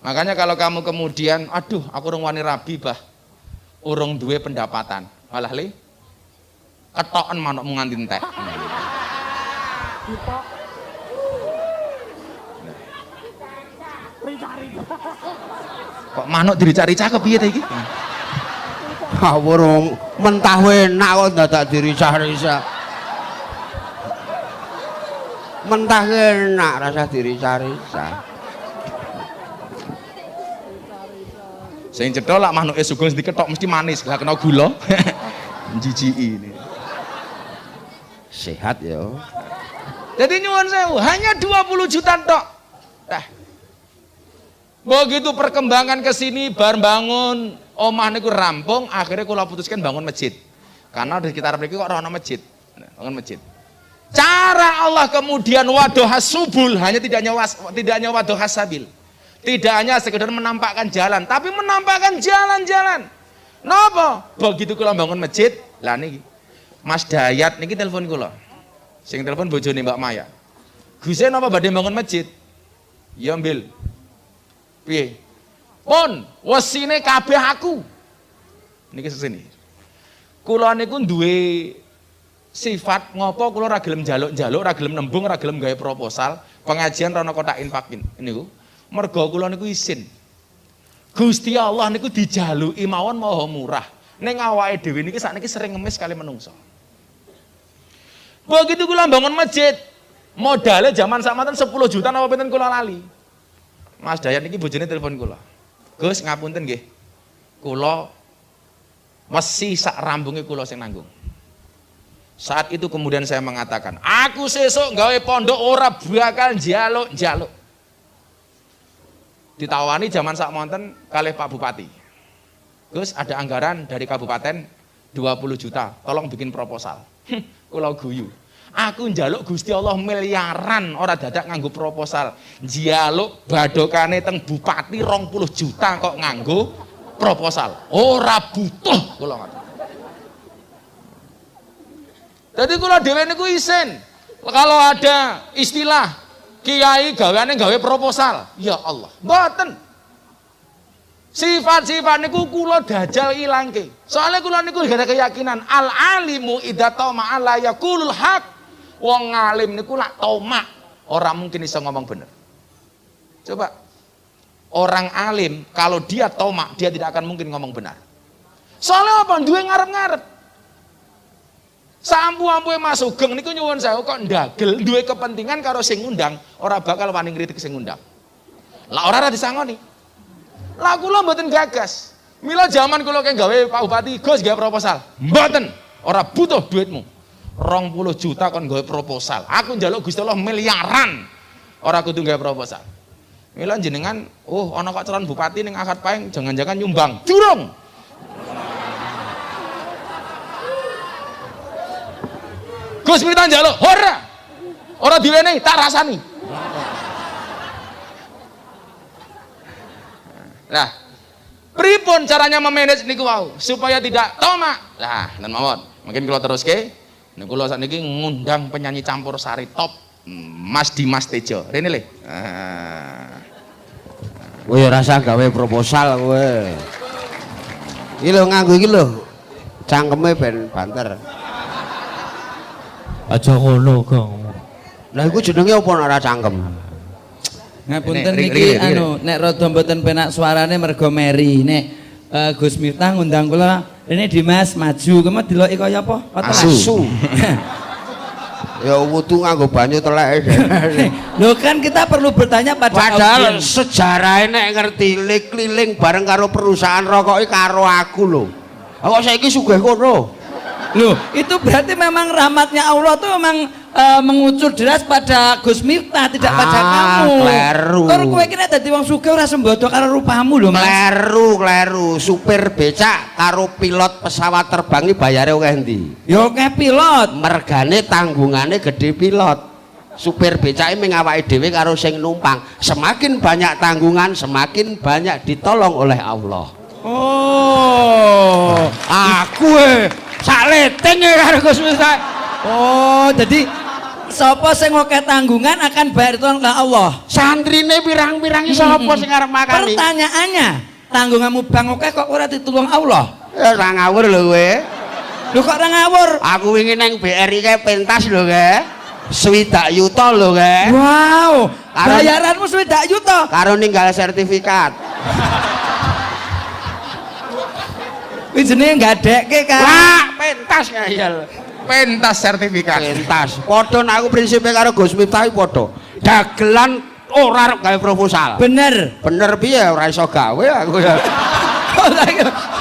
A: Makanya kalau kamu kemudian, aduh aku urung wani rabi bah, urung duwe pendapatan. Malah le, ketoken manuk nganti entek. Kok manuk dirica-rica kepiye ta iki?
B: Kawurung mentah enak kok dadak diricah-ricah. Mentah enak rasa diricah-ricah.
A: Sing cetha lak manuke sugeng diketok mesti manis, lah kena gula. Jijiki ini.
B: Sehat ya.
A: Jadi nyuwun sewu, hanya 20 juta tok. Dah. Begitu perkembangan ke sini bar bangun omah niku rampung, akhirnya kula putuskan bangun masjid. Karena di sekitar mriki kok ana masjid. Nah, Bangun masjid. Cara Allah kemudian wadohas subul hanya tidak hanya was, tidak hanya wadohas sabil. Tidak hanya sekedar menampakkan jalan, tapi menampakkan jalan-jalan. Napa? Begitu kula bangun masjid, lah niki Mas Dayat niki telepon kula. Sing telepon bojone Mbak Maya. Gusen napa badhe bangun masjid? Ya ambil. Piye? Pun, wesine kabeh aku. Niki sesini. Kula niku duwe sifat ngopo kula njaluk-njaluk, ora gelem nembung, ora gelem gawe proposal, pengajian rono kotak infakin niku. Mergo kula niku isin. Gusti Allah niku dijaluki mawon maha murah. ning awake dhewe niki sakniki sering ngemis kali menungso. Begitu kula bangun masjid, modalnya zaman sakmanten 10 juta napa pinten kula lali. Mas Dayat niki bojone telepon kula. Gus ngapunten nggih. Kula wesi sak rambunge kula sing nanggung. Saat itu kemudian saya mengatakan, aku sesuk gawe pondok ora bakal jaluk-jaluk. Ditawani zaman sak monten kalih Pak Bupati. Gus ada anggaran dari kabupaten 20 juta, tolong bikin proposal. Kula guyu. Aku njaluk Gusti Allah miliaran ora dadak nganggo proposal. Njaluk badokane teng bupati 20 juta kok nganggo proposal. Ora butuh kula. Jadi kula dhewe niku isin. Kalau ada istilah kiai gaweane gawe proposal, ya Allah, mboten. Sifat-sifat niku kula dajal ilangke. Soalnya kula niku gak ada keyakinan al alimu idza tama ala yaqulul haq. Wong alim niku lak tomak, orang mungkin bisa ngomong bener. Coba orang alim kalau dia tomak dia tidak akan mungkin ngomong benar. Soalnya apa? Duwe ngarep-ngarep. Sampu-ampuhe Mas Sugeng niku nyuwun sewu kok ndagel duwe kepentingan karo sing ngundang, ora bakal wani ngritik sing ngundang. Lah ora ora disangoni. Lah kula mboten gagas. Mila zaman kula keng gawe Pak Bupati Gus gawe proposal. Mboten, ora butuh duitmu. 20 juta kon gawe proposal. Aku njaluk Gusti Allah miliaran. Ora kudu gawe proposal. Mila jenengan, oh ana kok calon bupati ning akad paeng jangan-jangan nyumbang. Durung. Gus Miftah njaluk, ora. Ora diwenehi, tak rasani. Nah, pripun caranya memanage niku wau supaya tidak tomak. Lah, dan mawon. Mungkin kalau terus ke, niku kula sakniki ngundang penyanyi campur sari top Mas Dimas Tejo. Rene le. Ah.
B: Kowe rasa gawe proposal kowe. Iki lho nganggo iki. Cangkeme ben banter.
C: Aja ngono, Gong.
B: Lah iku jenenge apa nek ora cangkem?
D: Ngapunten niki anu nek rada mboten penak suarane mergo meri. Nek eh, Gus Miftah ngundang kula ini Dimas maju kema deloki kaya apa?
A: Asu.
B: Asu. ya wudu nganggo banyu teleke.
D: Loh kan kita perlu bertanya pada
B: Padahal
D: audiens.
B: sejarah nek ngerti keliling bareng karo perusahaan rokok karo aku lho. Kok saiki sugih kono?
D: Loh, itu berarti memang rahmatnya Allah tuh memang eh, mengucur deras pada Gus Miftah tidak pada
B: Ah,
D: kamu.
B: kleru.
D: Kalau kowe kira dadi wong sugih ora sembodo karo rupamu lho, Mas.
B: Kleru, kleru. Supir becak karo pilot pesawat terbang iki bayare akeh endi?
D: Yo kayak pilot.
B: Mergane tanggungane gede pilot. Supir becake ming awake dhewe karo sing numpang. Semakin banyak tanggungan, semakin banyak ditolong oleh Allah.
D: Oh.
B: Aku eh sak leteng e karo Gus Miftah.
D: Oh, jadi sapa sing akeh tanggungan akan bayar oleh Allah.
B: Santrine pirang-pirang iso apa sing arep makani?
D: Pertanyaannya, tanggunganmu bang oke kok ora ditulung Allah?
B: Ya ora ngawur lho kowe.
D: Lu kok ora ngawur?
B: Aku wingi nang BRI kae pentas lho ke. Swidak yuta lho ke.
D: Wow, bayaranmu swidak yuta.
B: Karo ninggal sertifikat.
D: Kuwi jenenge gadekke kan.
B: Wah, pentas ngayal.
A: Pentas sertifikat.
B: Pentas. Padha aku prinsipe karo Gus Miftah padha. Dagelan ora arep gawe proposal.
D: Bener.
B: Bener piye ora iso gawe aku ya.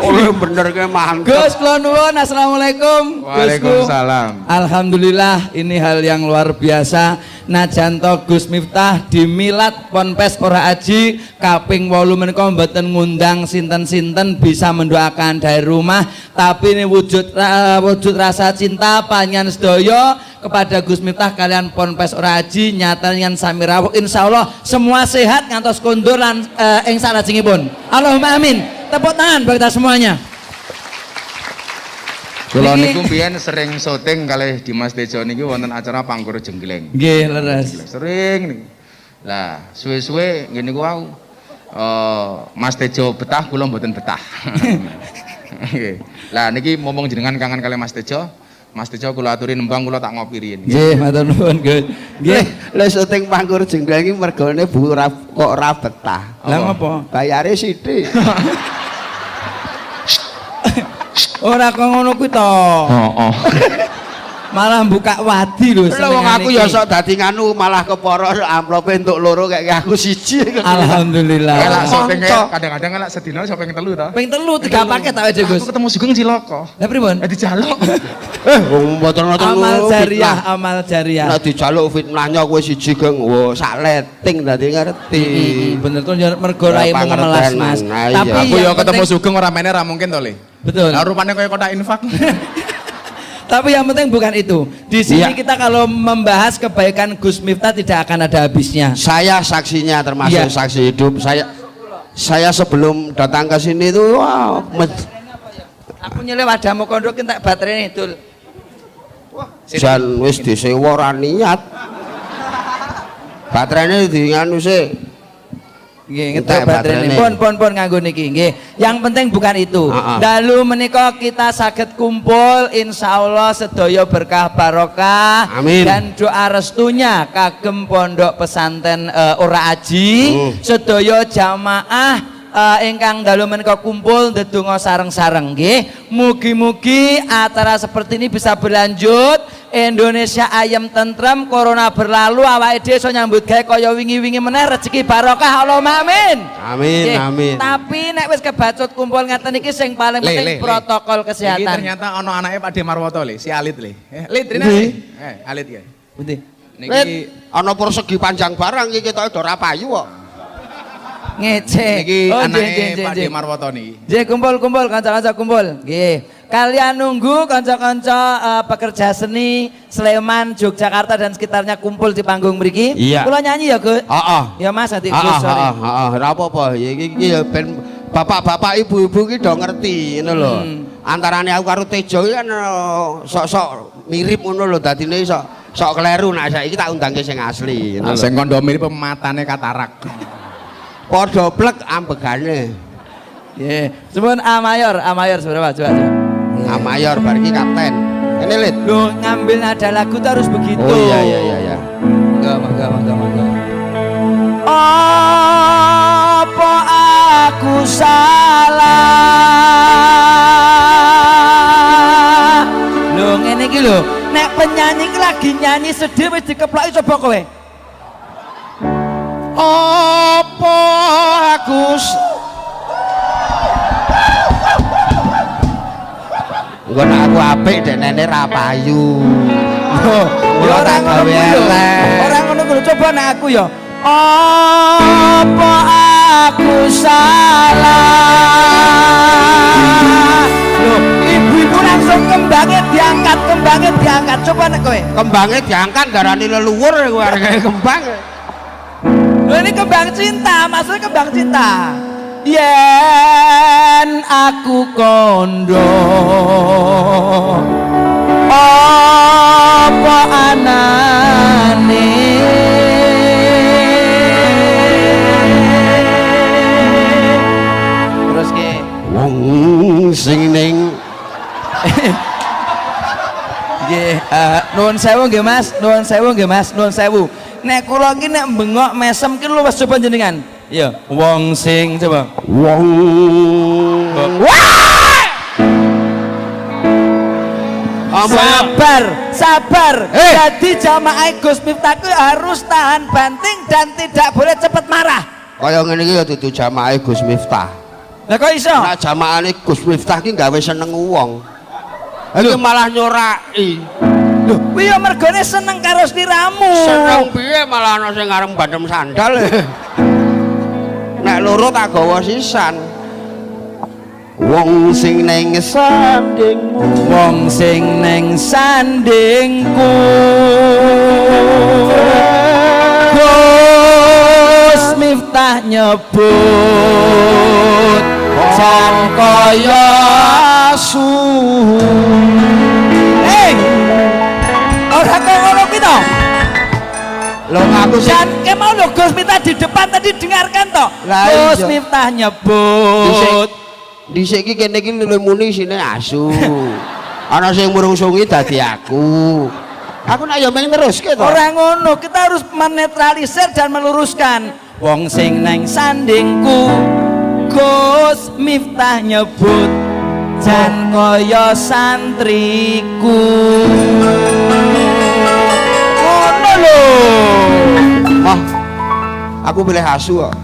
B: Oh bener ke mantep.
D: Gus kula nuwun assalamualaikum. Gusku.
A: Waalaikumsalam.
D: Alhamdulillah ini hal yang luar biasa. Najanto Gus Miftah di Milad Ponpes Ora Aji kaping 8 menika mboten ngundang sinten-sinten bisa mendoakan dari rumah tapi ini wujud ra- wujud rasa cinta panjenengan sedaya kepada Gus Miftah kalian Ponpes Ora Aji nyata yang sami rawuh insyaallah semua sehat ngantos kondur lan eh, ing salajengipun. Allahumma amin. Tepuk tangan bagi kita semuanya.
A: Kula
D: Niki-
A: niku biyen sering syuting kalih Dimas Tejo niki wonten acara Pangkur Jenggleng.
D: Nggih, leres.
A: Sering niku. Lah, suwe-suwe ngene ku wau. Eh, Mas Tejo betah kula mboten betah. Nggih. Lah niki momong jenengan kangen kalih Mas Tejo. Mas Tejo kula aturi nembang kula tak ngopi riyin.
D: Nggih, matur nuwun, Gus. Nggih.
B: Lah syuting pangkur jenggleng iki mergone bu ora kok ora betah.
D: Lah ngopo?
B: Bayare sithik.
D: Ora kok ngono kuwi to.
A: Oh.
D: Malah buka wadi lho
B: Lha wong aku ya sok dadi nganu malah keporo amplope entuk loro kayak aku siji.
D: Alhamdulillah.
A: Elak
B: Monco.
A: kayak kadang-kadang elak sedina shopping telu to.
D: Ping telu tiga paket tak aja Gus.
A: Aku ketemu Sugeng Ciloko.
D: Lah pripun?
A: Eh dijaluk.
B: Eh, wong mboten ngoten
D: Amal
B: lho,
D: jariah, amal jariah.
B: Nek dijaluk fitnahnya kowe siji geng, wo sak leting dadi ngerti.
D: Mm, bener tuh ya, mergo
B: Ya,
D: raimu
B: pangerten.
D: melas Mas.
B: Nah,
D: Tapi
B: iya.
A: Aku
D: yang
A: ya ketemu Sugeng ora meneh ra mungkin to, Le.
D: Betul.
A: Lah rupane kaya kotak infak.
D: Tapi yang penting bukan itu. Di sini
B: Iya.
D: kita kalau membahas kebaikan Gus Miftah tidak akan ada habisnya.
B: Saya saksinya termasuk
D: Iya.
B: saksi hidup. Saya saya sebelum datang ke sini itu med-
D: Aku nyelip wadamu kondok tak baterai itu.
B: jan wis disewa niat. Baterainya di nganu sih.
D: Nggih,
B: Entek
D: ngetek
B: baterainya.
D: Pun pun pun nganggo niki nggih. Yang penting bukan itu.
B: Ah, ah.
D: Dalu menika kita saged kumpul insyaallah sedaya berkah barokah
B: Amin.
D: dan doa restunya kagem pondok pesantren eh, Ora Aji
B: Hmm.
D: sedaya jamaah eh, ingkang dalu menika kumpul ndedonga sareng-sareng nggih. Mugi-mugi acara seperti ini bisa berlanjut. Indonesia ayam tentrem, corona berlalu, awake dhewe iso nyambut gawe kaya wingi-wingi meneh rezeki barokah Allahumma amin.
B: Amin,
D: Nggih,
B: amin.
D: Tapi nek wis kebacut kumpul ngeten iki sing paling
A: Le,
D: penting
A: le, le.
D: protokol
A: Iki
D: kesehatan.
A: ternyata ono anake Pak De Marwoto, Le, si Alit, Le. Eh, Lit, Rina.
B: Ndi?
A: Le. Eh, Alit ya.
D: Pundi?
A: Niki
B: ana persegi panjang barang iki ketok ora payu kok.
D: Ngece.
A: niki
D: Oh,
A: anake Pak
D: nggih.
A: Marwoto niki.
D: Nggih, kumpul-kumpul kanca-kanca kumpul. Nggih. Kalian nunggu kanca-kanca eh, pekerja seni Sleman, Yogyakarta dan sekitarnya kumpul di panggung mriki.
B: Iya.
D: Kula nyanyi ya, Gus.
B: Heeh.
D: Ya Mas, nanti
B: Heeh,
D: Gus sorry.
B: heeh, heeh, ora apa-apa. Ya, Iki iki ya ben bapak-bapak ibu-ibu ki do ngerti ngono lho.
D: Hmm.
B: Antarane aku karo Tejo iki kan eh, sok-sok mirip ngono lho dadine sok sok kleru nah saiki tak undangke sing asli
A: sing kondo mirip matane katarak.
B: Padha plek ambegane.
D: Nggih. Sumpun A mayor, A mayor seberapa? Coba, coba.
B: A mayor bar iki kapten. Ini lit.
D: Loh, ngambil nada lagu tuh harus begitu.
B: Oh iya iya iya iya.
D: Mangga, mangga, mangga, mangga. Apa aku salah? Lho ngene iki lho, nek penyanyi lagi nyanyi sedih wis dikeploki coba kowe.
B: Apa aku Engko nek aku apik dekne ra payu.
D: Ya ora ngono
B: gawe
D: kuwi
B: elek.
D: Ora ngono kuwi coba nek aku ya. Apa aku salah? Loh, ibu-ibu langsung kembangnya diangkat, kembangnya diangkat. Coba nek kowe.
B: Kembange diangkat garani leluhur kowe arek kembang.
D: Loh ini kembang cinta, maksudnya kembang cinta. Yen aku kondo apa anane? Terus ke
B: Wong sing ning.
D: Nggih eh, nuwun sewu nggih Mas. Nuwun sewu nggih Mas. Nuwun sewu nek kula iki nek bengok mesem ki lu wis coba jenengan iya wong sing coba
B: wong ya?
D: sabar sabar
B: Eh.
D: jadi jamaah Gus Miftah harus tahan banting dan tidak boleh cepat marah
B: Kaya ngene iki ya dudu jamaah Gus Miftah.
D: lah kok iso
B: Nah jamaahane Gus Miftah ki gawe seneng wong. Iki malah nyoraki.
D: Loh, kuwi ya mergone seneng karo sliramu.
B: Seneng piye malah ana sing arep bandem sandal. Nek loro tak gawa sisan. Wong sing ning sandingmu.
D: Wong sing neng sandingku. Gus Miftah nyebut jan kaya asu
B: Lho aku
D: ke mau lho Gus Miftah di depan tadi dengarkan toh
B: Lah,
D: Gus
B: iya.
D: Miftah nyebut
B: dhisik iki kene iki luwih muni sine asu. Ana sing murungsungi dadi aku. Aku nak ya meng teruske to.
D: Orang ngono, kita harus menetralisir dan meluruskan. Wong sing neng sandingku, Gus Miftah nyebut jan kaya santriku
B: Oh, aku pilih asu kok.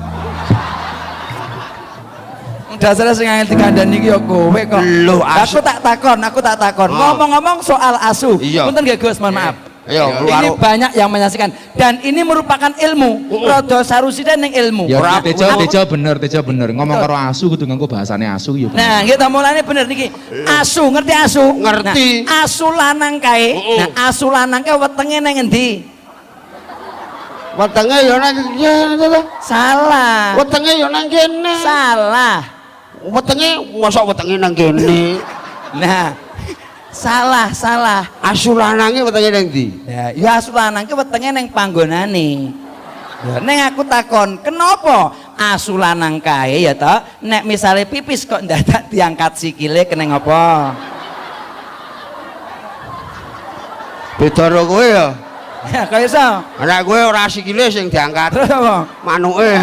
D: dasar sing angel dikandani iki ya kowe kok
B: Lho,
D: aku
B: asu.
D: tak takon aku tak takon
B: Oh.
D: ngomong-ngomong soal asu
B: Iya.
D: punten nggih Gus mohon maaf
B: Ayo,
D: ini
B: keluar.
D: banyak yang menyaksikan dan ini merupakan ilmu rada sarusida ning ilmu
A: Ya Tejo,
B: aku-
A: Tejo bener, Tejo bener. Ngomong karo asu kudu nganggo bahasane asu ya.
D: Nah, kita mulane bener niki. Asu, ngerti asu?
B: Ngerti.
D: Nah, asu lanang kae.
B: Heeh.
D: Nah, asu lanang kae wetenge nang endi?
B: Wetenge ya nang kene.
D: Salah.
B: Wetenge ya nang kene.
D: Salah.
B: Wetenge mosok wetenge nang kene.
D: Nah, salah, salah.
B: Asu lanange wetenge nang ndi?
D: Ya, ya asu lanang ki wetenge nang panggonane. Ya, Neng aku takon, kenapa asu lanang kae ya toh? Nek misale pipis kok ndadak diangkat sikile keneng apa?
B: Beda karo kowe ya.
D: Ya, kaya iso.
B: Anak kowe ora sikile sing diangkat.
D: Terus apa?
B: Manuke.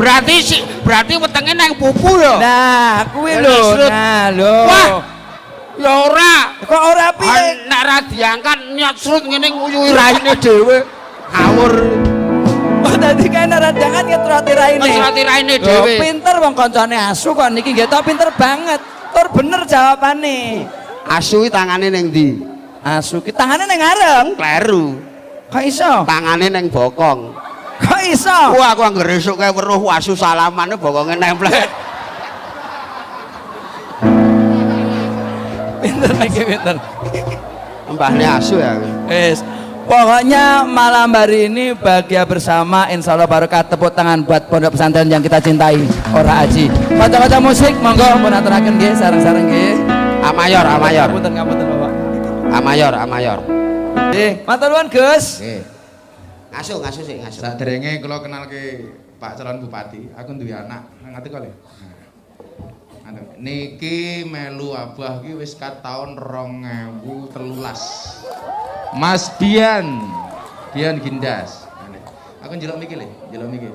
B: Berarti si, berarti wetenge nang pupu ya.
D: Nah, kuwi
B: Ya,
D: lho. Nah, lho.
B: Wah. Ya ora.
D: Kok ora piye?
B: Nek ra diangkat nyot srut ngene nguyuhi raine dhewe. Ngawur.
D: Oh, dadi kene ora jangan ngetroti raine.
B: Ngetroti raine
D: Lho,
B: dhewe.
D: Pinter wong kancane asu kok niki nggih pinter banget. Tur bener jawabane.
B: Asu iki tangane ning ndi?
D: Asu ki tangane ning ngarep.
B: Kleru.
D: Kok iso?
B: Tangane ning bokong.
D: Kok iso?
B: Wah, aku anggere esuk kae weruh asu salamane bokonge nempel.
D: Pinter lagi pinter.
B: Mbahne asu ya.
D: Wis. Pokoknya malam hari ini bahagia bersama Insya Allah barokah tepuk tangan buat pondok pesantren yang kita cintai Ora Aji Kata-kata musik monggo mau aturaken nggih sareng-sareng nggih
B: Amayor, amayor.
D: Ngapunten ngapunten Bapak
B: Amayor, amayor.
D: Nggih matur nuwun Gus
A: Oke.
B: Ngasu, ngasu sih, ngasu.
A: Saderenge kula kenal ke Pak calon bupati, aku duwe anak. Ngerti kok? Nah, Niki melu abah ki wis kat tahun 2013. Mas Bian. Bian Gindas. Nah, Aku njeluk miki le, njeluk miki.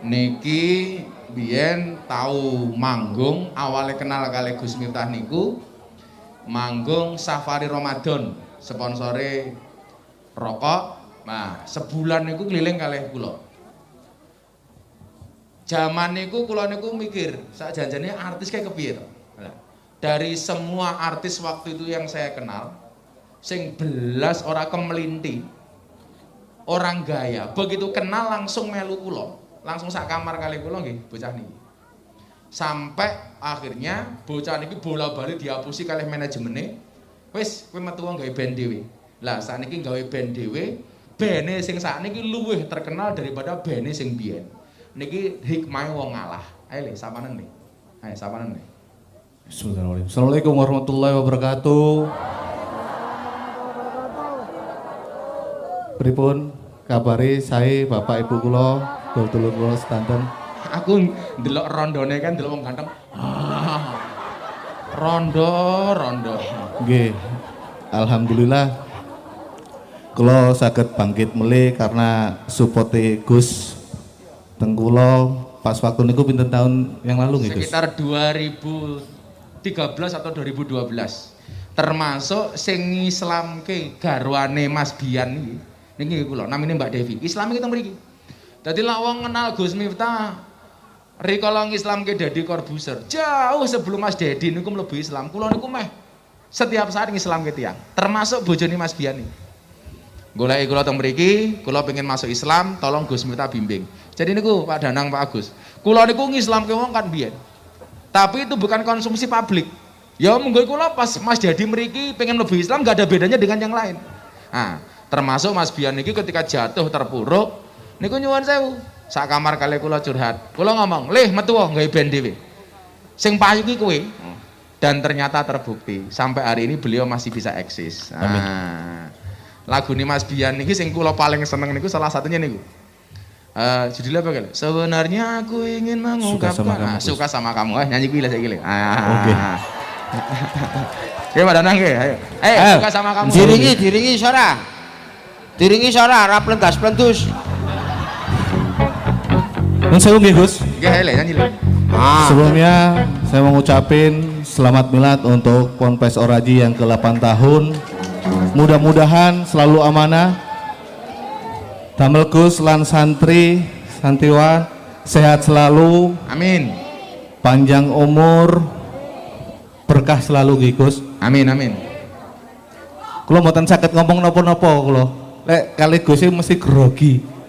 A: Niki biyen tahu manggung awalnya kenal kali Gus Miftah niku manggung Safari Ramadan sponsore rokok. Nah sebulan niku keliling kali kula. Zaman niku kula niku mikir sak janjane artis kayak Lah, dari semua artis waktu itu yang saya kenal sing belas ora kemelinti orang gaya begitu kenal langsung melu kula langsung sak kamar kali kula nggih bocah niki. Sampai akhirnya bocah niki bola-bali dihapusi kalih manajemennya wis kowe metu gawe band dhewe. Lah sakniki gawe band dhewe bene sing sakniki luwih terkenal daripada bene sing biyen. Niki hikmah wong ngalah ayo le sapanen nih ayo sapanen nih
E: Bismillahirrahmanirrahim. Assalamualaikum warahmatullahi wabarakatuh. Pripun kabari saya Bapak Ibu kula, dulur-dulur kula sedanten.
A: aku ndelok rondone kan ndelok wong ganteng. Ah, rondo rondo.
E: Nggih. Alhamdulillah kula saged bangkit melih karena supporte Gus teng kula pas waktu niku pinten tahun yang lalu nggih Gus?
A: sekitar 2013 atau 2012 termasuk sing Islamke garwane Mas Bian iki. Niki kula namine Mbak Devi. Islam teng mriki dadi lak wong kenal Gus Miftah rikala Islamke Dedi Corbuzier jauh sebelum Mas Dedi niku mlebu Islam kula niku meh setiap saat ngislamke tiang termasuk bojone Mas Bian iki Golek kula teng mriki, kula pengen masuk Islam, tolong Gus Miftah bimbing. Jadi niku Pak Danang Pak Agus. Kula niku ngislamke wong kan biyen. Tapi itu bukan konsumsi publik. Ya monggo kula pas Mas Jadi mriki pengen lebih Islam gak ada bedanya dengan yang lain. Nah, termasuk Mas Bian niki ketika jatuh terpuruk niku nyuwun sewu. Sak kamar kali kula curhat. Kula ngomong, "Lih metu gawe band dhewe." Sing payu ki kowe. Dan ternyata terbukti sampai hari ini beliau masih bisa eksis. Nah, lagu ini Mas Bian niki sing kula paling seneng niku salah satunya niku. Eh judulnya apa kali? Sebenarnya aku ingin mengungkapkan
E: sama kamu,
A: Ah, suka sama kamu. Eh nyanyi kuwi lah saiki. Ah.
E: Oke.
A: Pak Danang nggih, ayo. Eh,
B: Ayo,
A: suka sama kamu.
B: Diringi, diringi sora. Diringi ora ora plendas-plendus.
E: Nun sewu nggih Gus.
A: Nggih, hele nyanyi lho.
B: Ah.
E: Sebelumnya saya mau ngucapin selamat milad untuk Ponpes Oraji yang ke-8 tahun. Mudah-mudahan selalu amanah. Damel Gus lan santri, santriwan sehat selalu,
A: Amin.
E: panjang umur, berkah selalu nggih Gus.
A: Amin, amin.
E: Kula mboten saged ngomong napa-napa kula. Lek kali Gus e mesti grogi.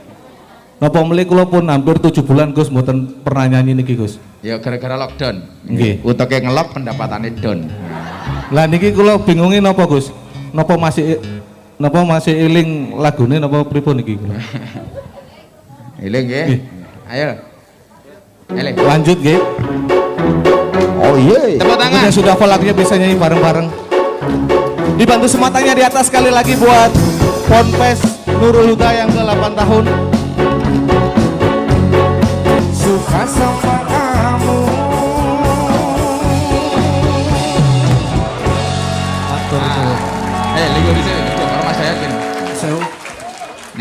E: Napa meli kula pun hampir tujuh bulan Gus mboten pernah nyanyi niki Gus.
A: Ya gara-gara lockdown.
E: Nggih.
A: Utuke ngelok pendapatannya down.
E: Lah niki kula bingungi napa Gus? Napa masih napa masih eling lagune napa pripun niki kula?
A: Eling nggih.
E: Nggih.
A: Ayo. Eling.
E: Lanjut nggih.
B: Oh iya.
A: Tepuk tangan.
E: Yang sudah hafal lagunya bisa nyanyi bareng-bareng. Dibantu sematanya di atas sekali lagi buat Ponpes Nurul Huda yang ke-8 tahun.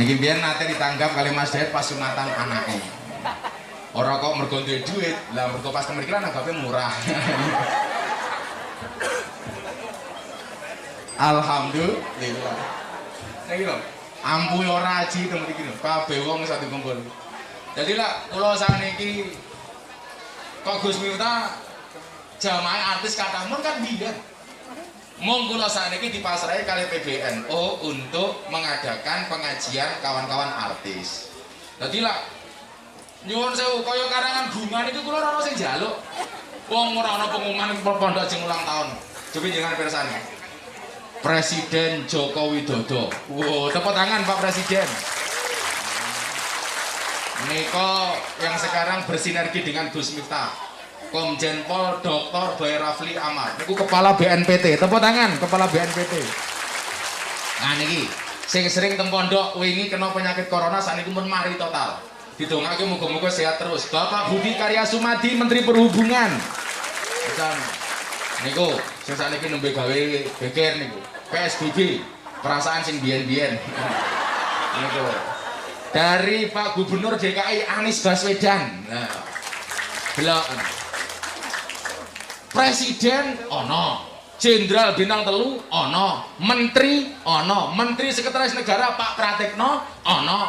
A: Niki biyen nate ditanggap kali Mas Dayat pas sunatan anaknya. Orang kok mergo duwe duit, lah mergo pas temen iki lah nanggape murah. Alhamdulillah. Niki lho, ampuh ora aji temen iki lho, kabeh wong satu kumpul. Jadi lah kula sakniki kok Gus Miftah jamaah artis kata mun kan biyen. Mong kula sakniki dipasrahi kali PBNU untuk mengadakan pengajian kawan-kawan artis. Dadi lah nyuwun sewu kaya karangan bunga niku kula ora ono sing njaluk. Wong ora ono pengumuman pondok jeng ulang tahun. Coba jangan persane. Presiden Joko Widodo. Wow, tepuk tangan Pak Presiden. Niko yang sekarang bersinergi dengan Gus Miftah. Komjen Pol Dr. Boy Rafli Amar. Niku kepala BNPT. Tepuk tangan kepala BNPT. Nah niki sing sering teng pondok wingi kena penyakit corona saniki pun mari total. Didongake muga-muga sehat terus. Bapak Budi Karya Sumadi Menteri Perhubungan. Pesan. Niku sing sakniki nembe gawe beker niku. PSBB. Perasaan sing biyen-biyen. Niku. Dari Pak Gubernur DKI Anies Baswedan. Nah. Presiden ono, Jenderal bintang telu ono, Menteri ono, Menteri Sekretaris Negara Pak Pratikno ono,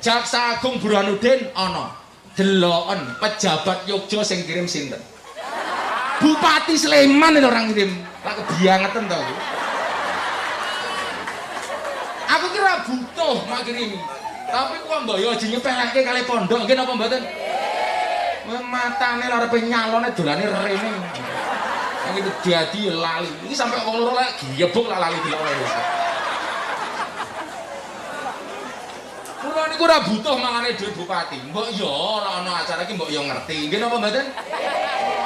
A: Jaksa Agung Burhanuddin ono, Deloken pejabat Yogyo sing kirim sinten. Bupati Sleman ini orang kirim, lah kebiangetan tau. Aku kira butuh mak kirimi. Tapi kok mbok yo aja nyepelake kali pondok nggih napa mboten? Wah matane lara nyalone dolane rene. Yang itu jadi lali. Ini sampai wong loro lek giyebuk lah lali delok wae. Kula niku ora butuh mangane duit bupati. Mbok yo ora ana acara iki mbok yo ngerti. Nggih napa mboten?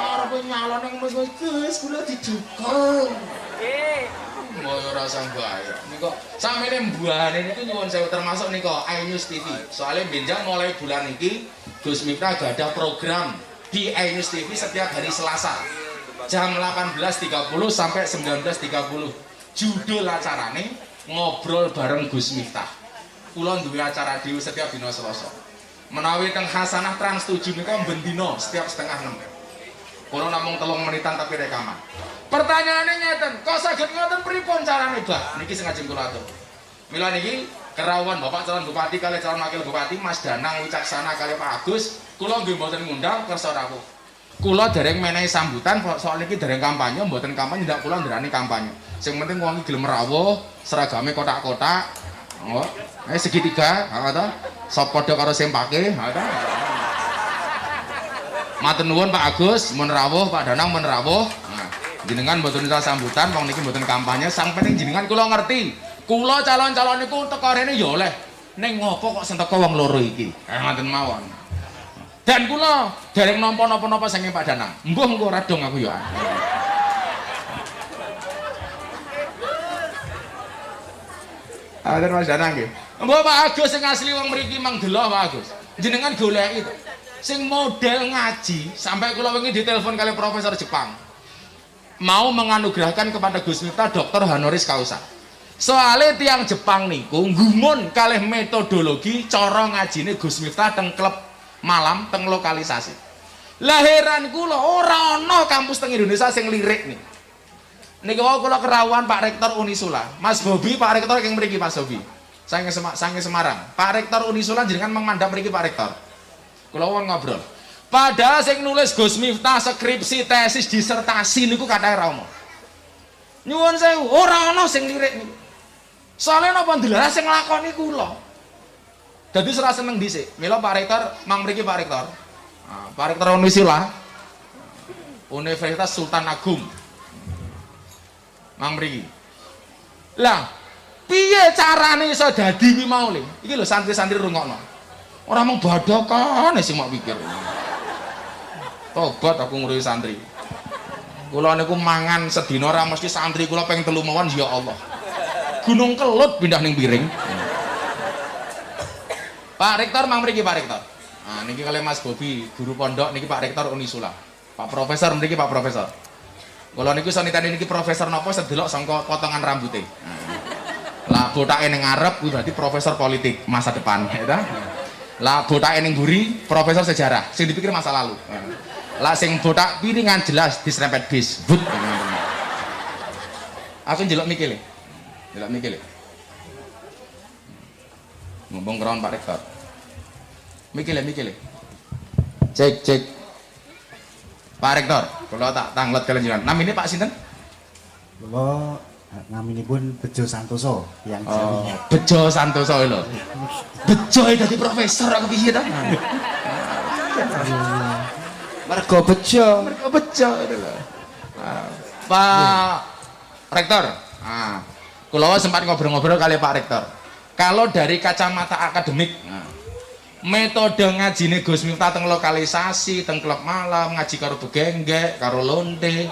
A: Arep nyalone wis wis Gus kula didukung. Mbok yo ora sang bayar. Niku sampeyan mbuane niku nyuwun sewu termasuk niku iNews TV. Soalnya benjang mulai bulan iki Gus Miftah ada program di iNews TV setiap hari Selasa jam 18.30 sampai 19.30 judul acarane ngobrol bareng Gus Miftah kula duwe acara dhewe setiap dina Selasa menawi teng Hasanah Trans 7 nika bendino setiap setengah 6 kula namung telung menitan tapi rekaman pertanyaannya ngeten kok saged ngoten pripun carane Mbak niki sing ajeng kula atur. Mila niki kerawan Bapak calon bupati kali calon wakil bupati Mas Danang Wicaksana kali Pak Agus. Kula nggih mboten ngundang kersa aku. Kula dereng menehi sambutan soal iki dereng kampanye mboten kampanye ndak kula nderani kampanye. Sing penting wong iki gelem rawuh seragame kotak-kotak. Oh eh segitiga ha ta? Sop padha karo ta? Matur nuwun Pak Agus, rawuh Pak Danang rawuh. Nah, jenengan mboten usah sambutan wong niki mboten kampanye, sang penting jenengan kula ngerti. Kula calon-calon niku teko rene ya oleh. Ning ngopo kok senteko wong loro iki? Eh ngoten mawon. Dan kula dereng nampa napa-napa saking Pak Danang. Mbuh engko ora dong aku ya. Ada Mas Danang nggih. Mbok Pak Agus sing asli wong mriki mang delok Pak Agus. Jenengan goleki to. Sing model ngaji sampai kula wingi ditelepon kali profesor Jepang. Mau menganugerahkan kepada Gus Miftah Dr. Honoris Causa. Soale tiang Jepang niku gumun kalih metodologi cara ngajine Gus Miftah teng klub malam teng lokalisasi. Lahiran kula ora ana kampus teng Indonesia sing lirik nih. Niki wau kula kerawuhan Pak Rektor Unisula. Mas Bobi Pak Rektor yang mriki Mas Bobi. Sange Sema, sange Semarang. Pak Rektor Unisula jenengan mengmandap mriki Pak Rektor. Kula wong ngobrol. Padahal sing nulis Gus Miftah skripsi tesis disertasi niku kathah ra omong. Nyuwun sewu, ora ana sing lirik niku. Soalnya napa ndelalah sing nglakoni kula. Dadi serah seneng dhisik. Mila Pak Rektor, mang mriki Pak Rektor. Nah, Pak Rektor Unisula Universitas Sultan Agung. Mang mriki. Lah, piye carane iso dadi kuwi mau le? Iki lho santri-santri rungokno. Ora mung badokan sing mau pikir. Tobat aku ngurusi santri. Kula niku mangan sedina ora mesti santri kula peng telu mawon ya Allah. Gunung Kelut pindah ning piring. Pak Rektor mang mriki Pak Rektor. Nah, niki kalian Mas Bobi, guru pondok niki Pak Rektor Unisula. Pak Profesor mriki Pak Profesor. Kula niku iso niteni niki profesor napa sedelok sangka potongan rambutnya. Lah botake ning ngarep kuwi berarti profesor politik masa depan, ya? Lah botake ning mburi profesor sejarah, sing dipikir masa lalu. Lah sing botak piringan jelas diserempet bis. But. Aku njelok mikile. Njelok mikile. Ngomong kerawan Pak Rektor. Mikile, mikile. Cek, cek. Pak Rektor, kalau tak tanglet kalian jangan. Nam ini Pak Sinten?
F: Kula naminipun Bejo Santoso yang
A: Oh,
F: Jawa.
A: Bejo Santoso lho. Bejo dadi profesor aku piye ta?
B: Mergo bejo.
A: Mereka bejo lho. Pak Rektor, ah, sempat ngobrol-ngobrol kali Pak Rektor. Kalau dari kacamata akademik, nah, metode ngajine Gus Miftah teng lokalisasi, teng klub malam, ngaji karo begenggek, karo lonte,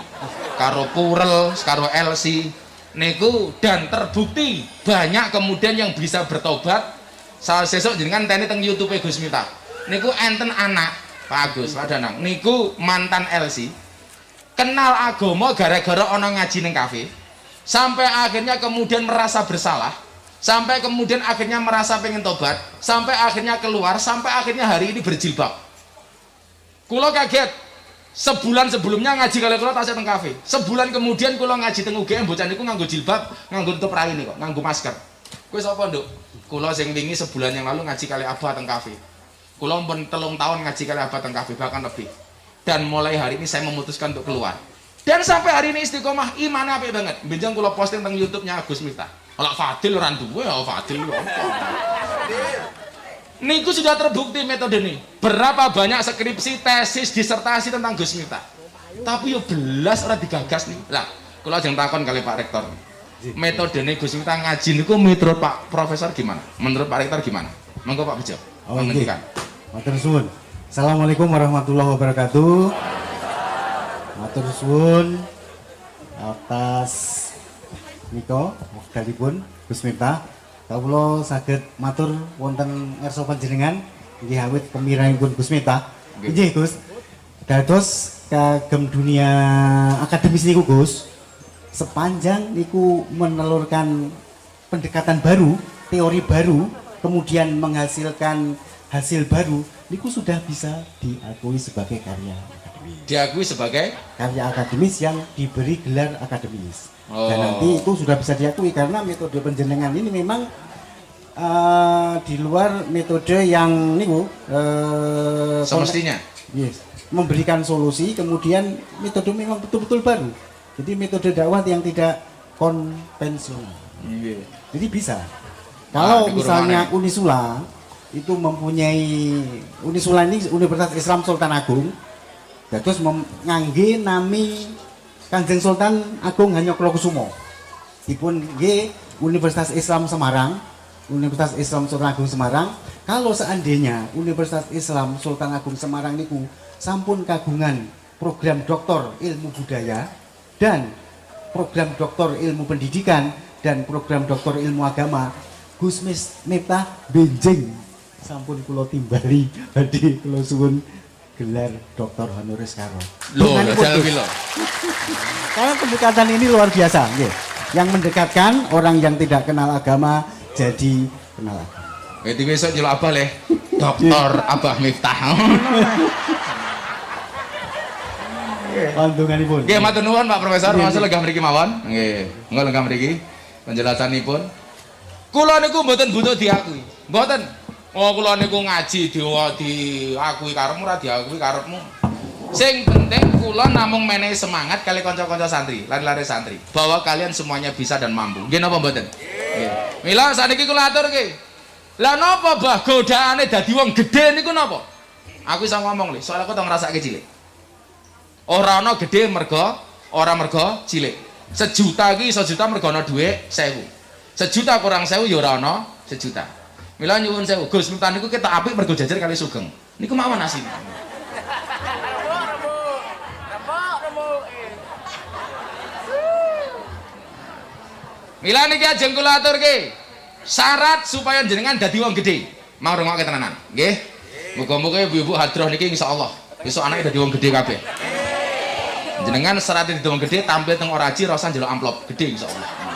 A: karo purel, karo LC, niku dan terbukti banyak kemudian yang bisa bertobat. Salah sesuk jenengan teni teng YouTube Gus Miftah. Niku enten anak Pak Agus, Pak Danang. Niku mantan LC. Kenal agama gara-gara ono ngaji ning kafe. Sampai akhirnya kemudian merasa bersalah. Sampai kemudian akhirnya merasa pengen tobat. Sampai akhirnya keluar. Sampai akhirnya hari ini berjilbab. Kulo kaget. Sebulan sebelumnya ngaji kali kulo tasnya teng kafe. Sebulan kemudian kulo ngaji teng UGM bocah niku nganggo jilbab, nganggo tutup raine kok, nganggo masker. Kowe sapa, Nduk? Kulo sing wingi sebulan yang lalu ngaji kali abah teng kafe. Kulo pun telung tahun ngaji kali abah teng bahkan lebih. Dan mulai hari ini saya memutuskan untuk keluar. Dan sampai hari ini istiqomah iman apik banget. Benjang kulo posting teng YouTube-nya Agus Miftah. Kalau Fadil ora duwe ya Fadil ya apa. Niku sudah terbukti metode ini. Berapa banyak skripsi, tesis, disertasi tentang Gus Miftah. Tapi yo belas ora digagas nih. Lah, kalau jangan takon kali Pak Rektor. Metode ini Gus Miftah ngaji niku menurut Pak Profesor gimana? Menurut Pak Rektor gimana? Monggo Pak Bejo.
F: Oh,
A: menghentikan.
F: Matur suwun. Assalamualaikum warahmatullahi wabarakatuh. Matur suwun atas Niko wekdalipun Gus Miftah. Kawula saged matur wonten ngarsa panjenengan nggih awit pemirahipun Gus Miftah.
A: Nggih.
F: Nggih Gus. Dados kagem dunia akademis niku Gus. Sepanjang niku menelurkan pendekatan baru, teori baru, kemudian menghasilkan hasil baru, niku sudah bisa diakui sebagai karya akademis.
A: Diakui sebagai
F: Karya akademis yang diberi gelar akademis.
A: Oh.
F: Dan nanti itu sudah bisa diakui karena metode penjenengan ini memang eh, di luar metode yang niku eh,
A: semestinya.
F: Yes, memberikan solusi kemudian metode memang betul-betul baru. Jadi metode dakwah yang tidak konvensional.
A: Iya.
F: Jadi bisa. Kalau
A: di
F: misalnya. Unisula itu mempunyai Unisula ini Universitas Islam Sultan Agung, terus mengangge nami Kanjeng Sultan Agung Hanyokrokusumo. Dipun G Universitas Islam Semarang, Universitas Islam Sultan Agung Semarang. Kalau seandainya Universitas Islam Sultan Agung Semarang niku sampun kagungan program doktor ilmu budaya dan program doktor ilmu pendidikan dan program doktor ilmu agama Gus Mis Miftah benjing sampun kulo timbali badhe kulo suwun gelar doktor honoris causa.
A: Loh, gitu.
F: Karena pendekatan ini luar biasa, nggih. yang mendekatkan orang yang tidak kenal agama jadi kenal agama.
A: Jadi besok jelok abah leh. Dokter Abah Miftah.
F: Pantunganipun.
A: Nggih matur nuwun Pak Profesor, maksud lenggah mriki mawon. Nggih, monggo lenggah mriki penjelasanipun. Kula niku mboten butuh diakui. Mboten. Oh kula niku ngaji diwa diakui karepmu ora diakui karepmu. Sing penting kula namung menehi semangat kali kanca-kanca santri, lari-lari santri, bahwa kalian semuanya bisa dan mampu. Nggih napa mboten? Nggih. Mila saniki kula aturke. Lah napa bah godaane dadi wong gedhe niku napa? Aku iso ngomong lho, soalnya aku tau ngrasake cilik. Ora ana gedhe mergo ora mergo cilik. Sejuta iki iso juta mergo ana dhuwit 1000. Sejuta kurang 1000 ya ora ana sejuta. Mila nyuwun sewu, Gus Miftah niku kita apik mergo jajar kali sugeng. Niku mawon asine. Mila niki ajeng kula aturke. Syarat supaya jenengan dadi wong gedhe. Mau rungokke tenanan, nggih? Muga-muga ibu-ibu hadroh niki insyaallah besok anaknya dadi wong gedhe kabeh. Jenengan syaratnya dadi wong gedhe tampil teng oraji rasa njaluk amplop gedhe insyaallah.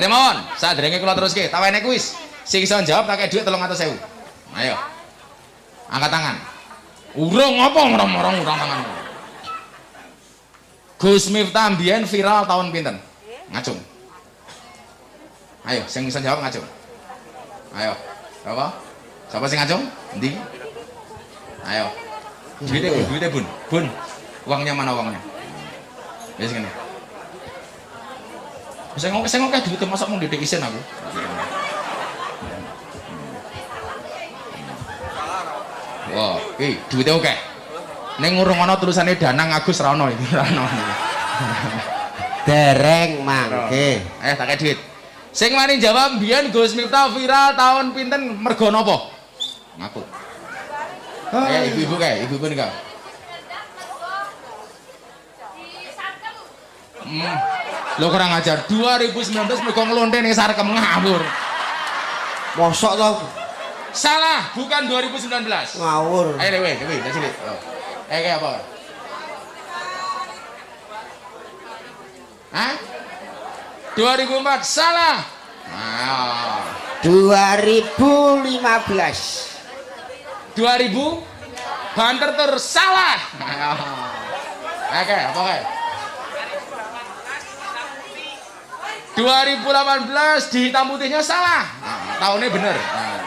A: Ada mohon, saat derenge kula teruske, tawene kuis. Sing iso jawab tak duit 300.000. Ayo. Angkat tangan. Urung apa merong-merong urang tangan. Gus Miftah mbiyen viral tahun pinten? Ngacung. Ayo, sing iso jawab ngacung. Ayo. Apa? Siapa sing ngacung? Endi? Ayo. Duitnya, duitnya bun, bun. Uangnya mana uangnya? Ya Saya ngomong, saya ngomong kayak masak mung dedek isin aku. Wah, iki duitnya oke. Ning ngurung ana tulisane Danang Agus Rano ini Rano.
B: Dereng mangke.
A: Eh, tak duit. Sing mari jawab biyen Gus Miftah viral tahun pinten mergo napa? Ngaku. Ayo ah. ibu-ibu kae, ibu-ibu nika. Hmm. Lo kurang ajar. 2019 mergo ngelonte ning sarkem ngawur.
B: Mosok to
A: Salah, bukan 2019.
B: ngawur.
A: Ayo dewe, dewe, dah sini. Oh. Eh kayak apa? Hah? 2004 salah. Nah,
B: 2015
A: 2000 banter ter salah. Eh kayak apa kayak? 2018 di hitam putihnya salah. Nah, tahunnya bener. Nah.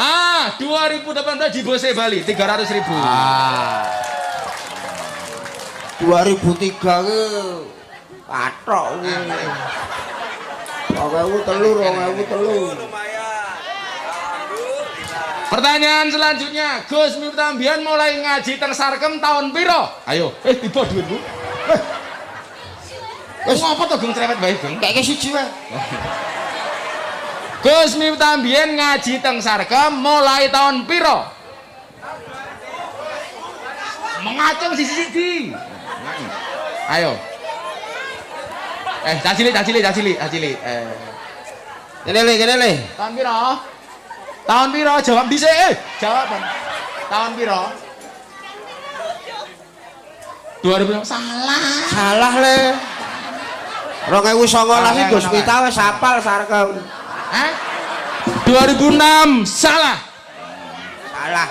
A: Ah, 2018 di Bose Bali 300 ribu.
B: ah 2003 ke patok kuwi 2003 2003
A: Pertanyaan selanjutnya, Gus Miftah Mbian mulai ngaji teng Sarkem tahun piro? Ayo, eh tiba duitmu. Eh. Wis ngapa to Gung cerewet bae, Gung?
B: kayak siji wae
A: Gus Miftah Mbian ngaji teng Sarkem mulai tahun piro? Mengacung sisi-sisi. Ayo. Eh, cacili, cacili, cacili, cacili. Eh,
B: kene le kene le
A: tahun piro? Tahun piro? Jawab dhisik. Eh, jawaban. Tahun piro? 2000 salah.
B: salah le 2019 iki Gus Mita wis hafal sarkem
A: Hah? 2006 salah.
B: salah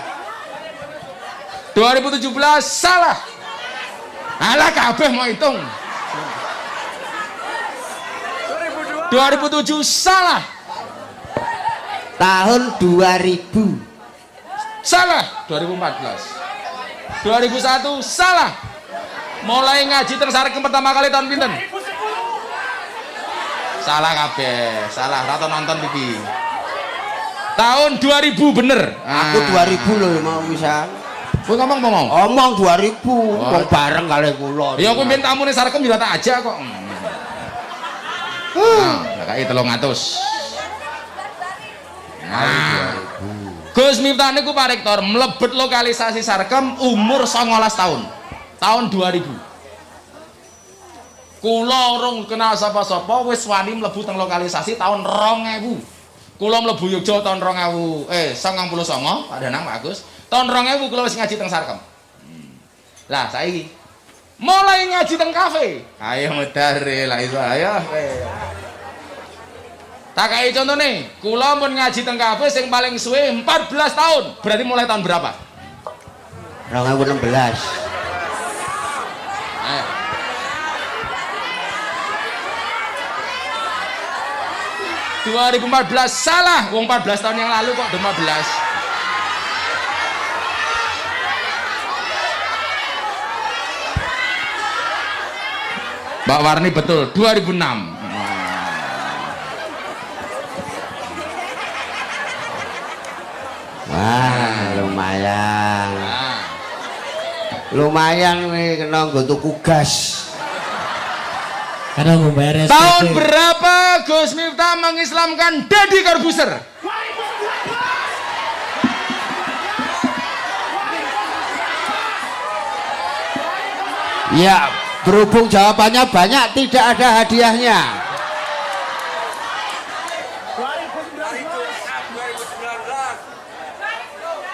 A: 2017 salah. Alah kabeh mau hitung. 2007 salah.
B: Tahun 2000
A: Salah. 2014. 2001 salah. Mulai ngaji teng Sarkem pertama kali tahun pinten? Salah kabeh, salah rata nonton iki. Tahun 2000 bener.
B: aku 2000 lho mau bisa
A: Kowe ngomong ngomong.
B: omong 2000 wong bareng kali kula
A: Ya aku minta tamu ning Sarkem juga tak aja kok. Nah, kayak 300. Nah, Gus Miftah niku Pak Rektor mlebet lokalisasi Sarkem umur 19 tahun. Tahun 2000. Kula urung kenal sapa-sapa wis wani mlebu teng lokalisasi tahun 2000. Kula mlebu Yogyakarta tahun 2000 eh 99 Pak Danang Pak Agus. Tahun 2000 kula wis ngaji teng Sarkem. Lah saiki mulai ngaji teng kafe. Ayo medar lah iso ayo. Tak kayak contoh nih, kula pun ngaji teng kafe sing paling suwe 14 tahun. Berarti mulai tahun berapa?
B: 2016
A: Ayo. Dua ribu empat belas salah, wong 14 tahun yang lalu kok 15 Mbak Warni betul 2006
B: wah lumayan lumayan nih kena nggo tuku gas
C: Karena mau bayar SPP.
A: Tahun berapa Gus Miftah mengislamkan Deddy Corbuzier?
B: ya berhubung jawabannya banyak tidak ada hadiahnya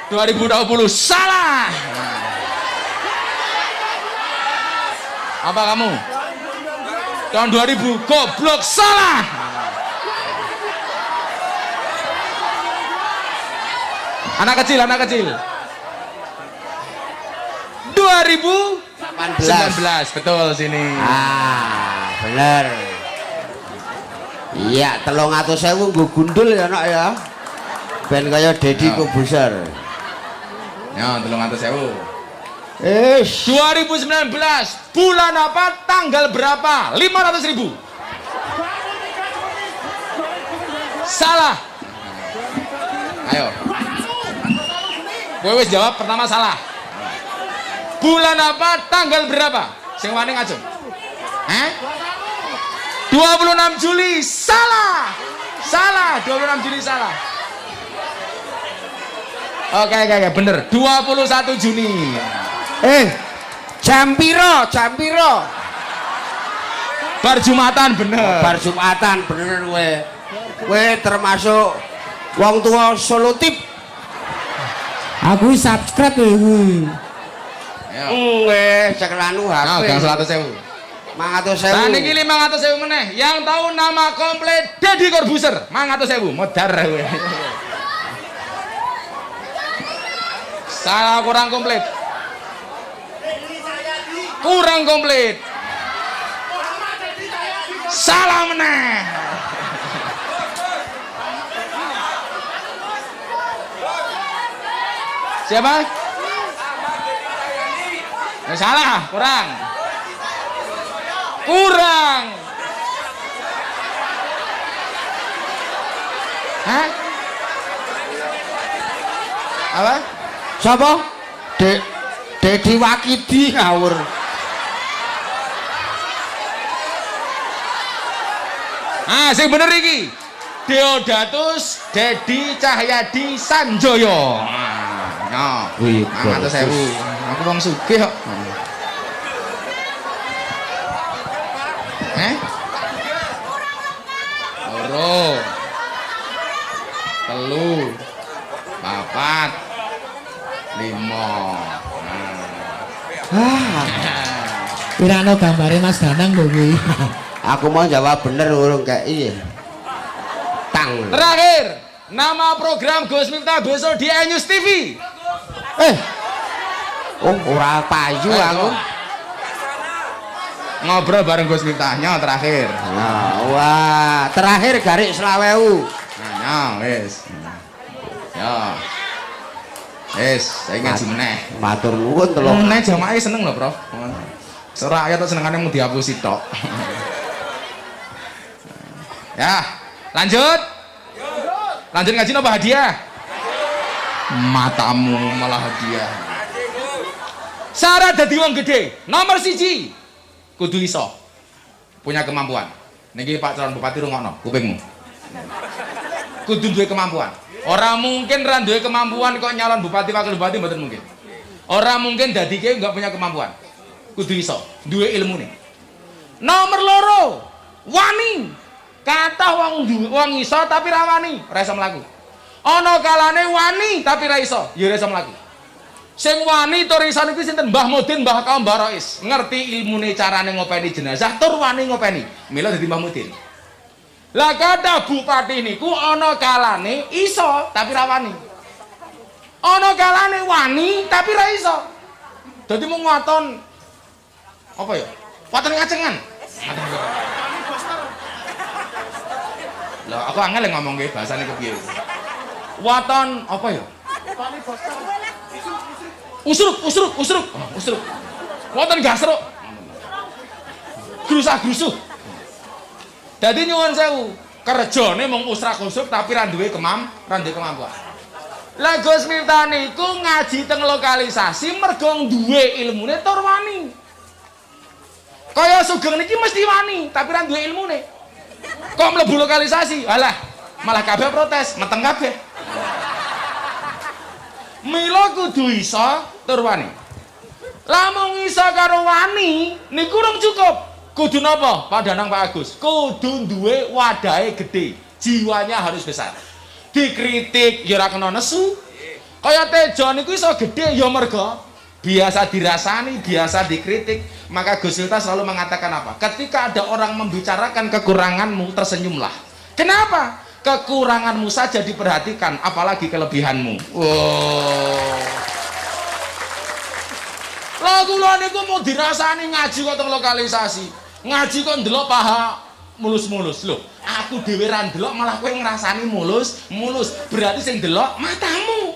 A: 2020 salah. Apa kamu? Tahun 2000 goblok salah. Anak kecil, anak kecil. 2019
B: 18
A: betul sini.
B: ah bener iya telung atau sewu gue gundul ya nak ya ben kaya Deddy
A: Ya.
B: Kobuser
A: Ya, tolong atas sewu.
B: Ish
A: 2019 bulan apa tanggal berapa? 500 ribu. Salah. Ayo. Gue jawab pertama salah. Bulan apa tanggal berapa? Sing wani ngajeng. Eh 26 Juli salah. Salah 26 Juli salah Oke, oke, oke, bener. 21 Juni.
B: eh jam piro jam piro
A: Bar Jumatan bener.
B: bar Jumatan bener we we termasuk wong tua solo tip
C: Aku subscribe ya.
A: Ayo.
B: we cekelanu
A: Nah,
B: HP
A: gang 100 sewu.
B: mangatus
A: Nah,
B: sewu
A: niki 500 sewu meneh. Yang tahu nama komplit Deddy Corbuzier, 500 sewu. Modar kowe. Salah kurang komplit. Kurang komplit. Salah meneh. Siapa? Ya, salah, kurang. Kurang. Hah? Apa?
B: Siapa? Dek Dedi Wakidi ngawur.
A: Ah, sing bener iki. Deodatus Dedi Cahyadi Sanjoyo. Nah,
B: Wih,
A: nah, atas sewu. Aku wong sugih kok. Eh? Loro. Telu. Papat. Lima.
B: Ah,
C: Pirano gambare Mas Danang lho kuwi.
B: aku mau jawab bener urung kayak iya. Tang.
A: Terakhir, nama program Gus Miftah besok di News TV.
B: Eh. Oh, ora payu
A: Eh,
B: aku.
A: Ngobrol bareng Gus Miftahnya terakhir.
B: Nah, wah, terakhir garik selawewu.
A: Nah, wis. Ya. Wis, saya ngaji meneh.
B: Matur nuwun telung.
A: Meneh jamaah seneng loh, Prof. Ora ayat senengane mau dihapusi tok. ya, lanjut. Lanjut ngaji apa hadiah? Matamu malah hadiah. Syarat dadi wong gede, nomor siji kudu iso punya kemampuan. Niki Pak calon bupati rungokno kupingmu. Kudu duwe kemampuan. Orang mungkin ra duwe kemampuan kok nyalon bupati wakil bupati mboten mungkin. Orang mungkin dadi kiai nggak punya kemampuan. Kudu iso, duwe ilmu nih. Nomor loro, wani. Kata wong wong iso tapi ra wani, ra iso mlaku. Ana kalane wani tapi ra iso, ya ra iso mlaku. Sing wani tur iso niki sinten Mbah Mudin Mbah Kaum Barois. Ngerti ilmune carane ngopeni jenazah tur wani ngopeni. Mila dadi Mbah Mudin. Lah kata bupati niku ana kalane iso tapi ra wani. Ana kalane wani tapi ra iso. Dadi mung waton apa ya? Waton ngacengan. Lah aku angel ngomong ke bahasane kepiye. Waton apa ya? Usruk, usruk, usruk, oh, usruk. Wonten gasruk. Grusah grusuh. Dadi nyuwun sewu, kerjane mung usrak usruk tapi ra duwe kemam, ra duwe kemampuan. Lah Gus Miftah niku ngaji teng lokalisasi mergo duwe ilmune tur wani. Kaya Sugeng niki mesti wani, tapi ra duwe ilmune. Kok mlebu lokalisasi? Alah, malah kabeh protes, meteng kabeh. Mila kudu iso tur wani. Lamun iso karo wani niku rung cukup. Kudu napa? Pak Danang Pak Agus. Kudu duwe wadahe gede. Jiwanya harus besar. Dikritik ya ora kena nesu. Kaya Tejo niku iso gede ya merga biasa dirasani, biasa dikritik. Maka Gus Silta selalu mengatakan apa? Ketika ada orang membicarakan kekuranganmu, tersenyumlah. Kenapa? kekuranganmu saja diperhatikan apalagi kelebihanmu wow lah kula niku mau dirasani ngaji kok lokalisasi ngaji kok ndelok paha mulus-mulus loh aku dhewe ra ndelok malah kowe ngrasani mulus mulus berarti sing ndelok matamu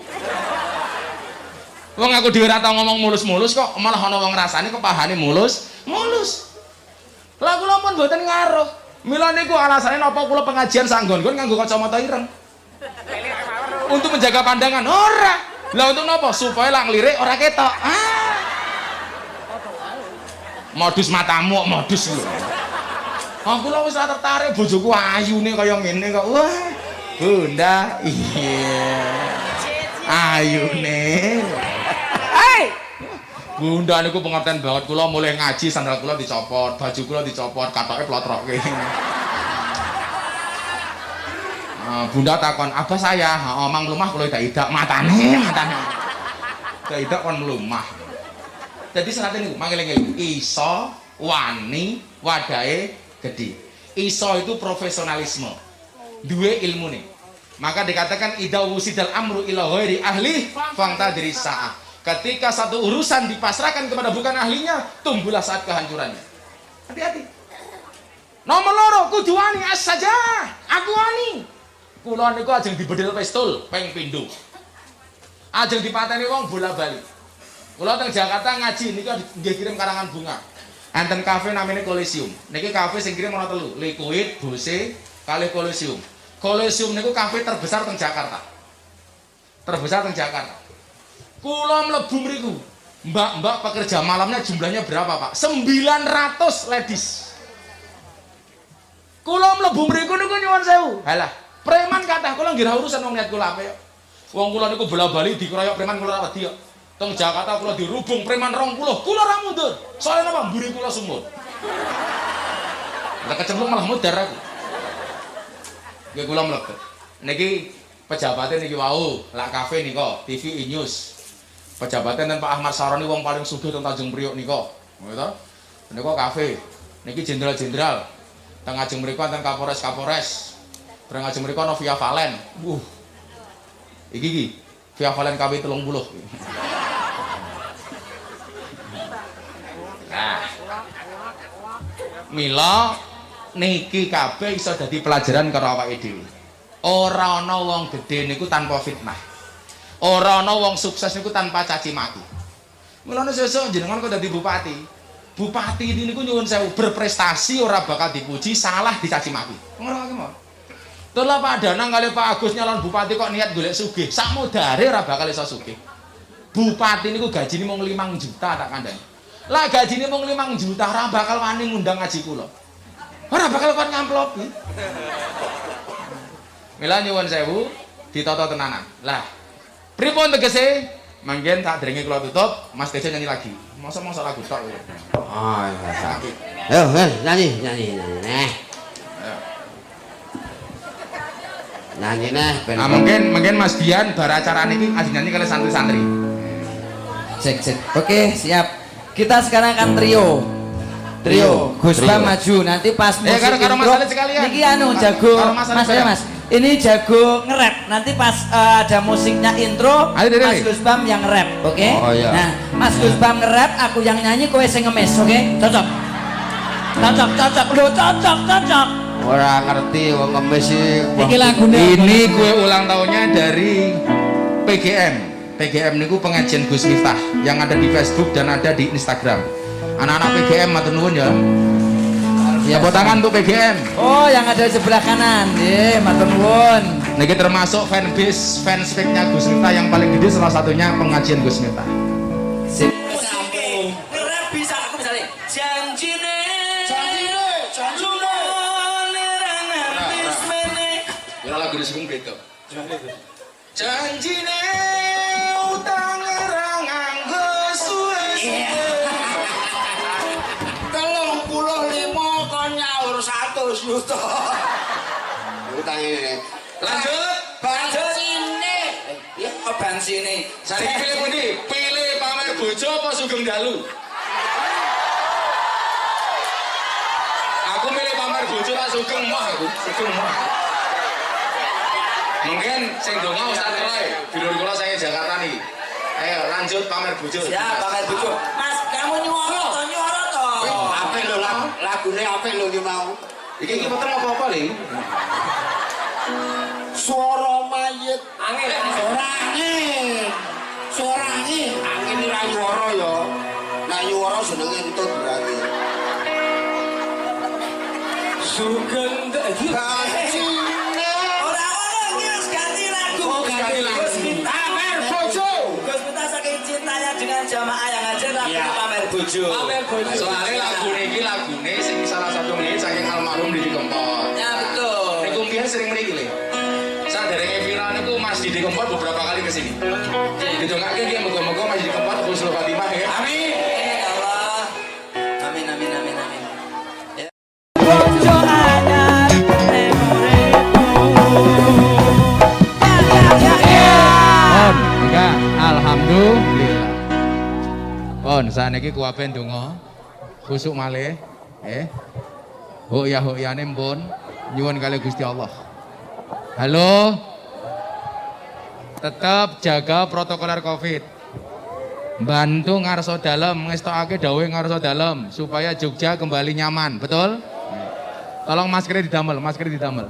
A: Wong aku dhewe ra tau ngomong mulus-mulus kok malah ana wong ngrasani kok pahane mulus mulus lah kula pun mboten ngaruh Mila niku alasannya napa kula pengajian sanggon-gon nganggo kacamata ireng. Untuk menjaga pandangan ora. Lah untuk napa? Supaya lah ngelirik ora ketok. Ah. Modus matamu, modus lho. Aku lho wis tertarik bojoku ayune kaya ngene kok. Wah. Bunda, iya. Ayune. Hei. Bunda niku pengertian banget kula mulai ngaji sandal kula dicopot, baju kula dicopot, katoke plotroke. Nah, bunda takon, "Apa saya?" "Heeh, mang lumah kula dak idak matane, matane." Dak idak kon mlumah. Jadi serat niku mangkel-ngel iso wani wadahe gede. Iso itu profesionalisme. Duwe ilmune. Maka dikatakan idza wusidal amru ila ghairi ahli fangtadri sa'ah. Ketika satu urusan dipasrahkan kepada bukan ahlinya tumbuhlah saat kehancurannya. Hati-hati. Nomor loro kudu wani as saja. Aku wani. Kula niku ajeng dibedil pistol peng pindho. Ajeng dipateni wong bola bali kula teng Jakarta ngaji niku nggih kirim karangan bunga enten kafe namanya Kolesium niki kafe sing kirim ana telu liquid bose kali Kolesium Kolesium niku kafe terbesar teng Jakarta terbesar teng Jakarta Kula mlebu mriku. Mbak-mbak pekerja malamnya jumlahnya berapa, Pak? 900 ladies. Kula mlebu mriku niku nyuwun sewu. Halah, preman kathah kula nggih urusan wong niat kula apa ya. Wong kula niku bola-bali dikeroyok preman kula ora wedi kok. Teng Jakarta kula dirubung preman 20, kula ora mundur. Soalnya napa? Mburi kula sumut. Lah kecemplung malah mudar aku. Nggih kula mlebet. Niki pejabatnya niki wau, lak kafe nika, TV News pejabatnya dan Pak Ahmad Saroni wong paling sugih teng Tanjung Priok nika. Gitu. Nika kafe. Niki jenderal-jenderal. Teng ajeng mriku teng Kapolres-Kapolres. Bareng ajeng mriku ana Via Valen. Uh. Iki iki Via Valen KW 30. Nah. Mila niki kabeh iso dadi pelajaran karo awake dhewe. Ora ana wong gedhe niku tanpa fitnah. Ora wong sukses niku tanpa caci maki. Mulane sesuk jenengan kok dadi bupati. Bupati ini niku nyuwun sewu berprestasi ora bakal dipuji, salah dicaci maki. Tulah Pak Danang kali Pak Agus nyalon bupati kok niat golek sugih. Sak modare ora bakal iso sugih. Bupati niku gajine mung 5 juta tak kandhani. Lah gajine mung 5 juta ora bakal wani ngundang ngaji kula. Ora bakal kon ngamplopi. Mila nyuwun sewu ditata tenanan. Lah Pripun tegese? Manggen tak derenge kula tutup, Mas Tejo nyanyi lagi. Masa-masa lagu tok.
B: Oh, iya. Sakit. Ayo, nyanyi, nyanyi, nyanyi. Nah. Nyanyi nah
A: ben. Ah mungkin mungkin Mas Dian bar acara niki ajeng nyanyi kali santri-santri.
D: cek cek. Oke, siap. Kita sekarang akan trio. Trio, Gus Bam maju nanti pas
A: Eh,
D: musik
A: karo- karo
D: intro.
A: Mas sekalian.
D: Niki anu jago
A: karo Mas
D: Mas ya. Mas. Ini jago nge-rap. Nanti pas eh, ada musiknya intro,
A: Ayo, Dede.
D: Mas Gus Bam yang rap, oke?
B: Oh, iya.
D: Nah, Mas Gus Bam nge-rap, aku yang nyanyi, kowe sing ngemis, oke? Cocok. Cocok, cocok, Loh, cocok, cocok.
B: Ora ngerti wong ngemis.
C: Iki lagune
A: Ini kue ulang tahunnya dari PGM. PGM niku pengajian Gus Miftah yang ada di Facebook dan ada di Instagram. Anak-anak PGM matur nuwun ya. Tepuk tangan untuk PGM.
D: Oh, yang ada di sebelah kanan. Ye, matur nuwun.
A: Niki termasuk fanbase fanspage-nya Gus Miftah yang paling gede salah satunya pengajian Gus Miftah.
D: Sip.
A: Disebut beda. Janjine utang ngerang anggo suwe
B: Telung puluh lima kon nyaur satu juta. Utang ini.
A: Lanjut.
B: Banjur ini. Ya ban sini.
A: Sari pilih pundi? Pilih pamer bojo apa sugeng dalu? Aku milih pamer bojo tak sugeng mah aku, sugeng mah. Mungkin sing donga Ustaz Roy, dulur kula saya Jakarta nih. Ayo lanjut pamer bojo.
D: Ya, pakai buku. Mas, kamu nyuara toh, nyuara toh.
B: Apik lho lagu lagune apik lho iki mau.
A: Iki iki peteng apa-apa lho.
B: Suara mayit angin. Suara angin. Suara angin. Angin iki ra nyuara ya. Nah nyuara jenenge entut berarti. Sugeng. Iya.
D: pamer bojo. Pamer bojo.
A: Soalnya lagu niki lagune sing salah satu menit saking almarhum Didi Kempot.
D: Ya betul.
A: Niku mbiyen sering mriki lho. Saderenge viral niku Mas Didi Kempot beberapa kali ke sini. Didongake nggih Pon, saniki kuwabe ndonga. Khusuk malih, eh. Hok ya ya pun nyuwun kali Gusti Allah. Halo. Tetap jaga protokoler Covid. Bantu ngarso dalam, ngestokake dawuh ngarso dalam supaya Jogja kembali nyaman, betul? Tolong maskernya didamel, maskernya didamel.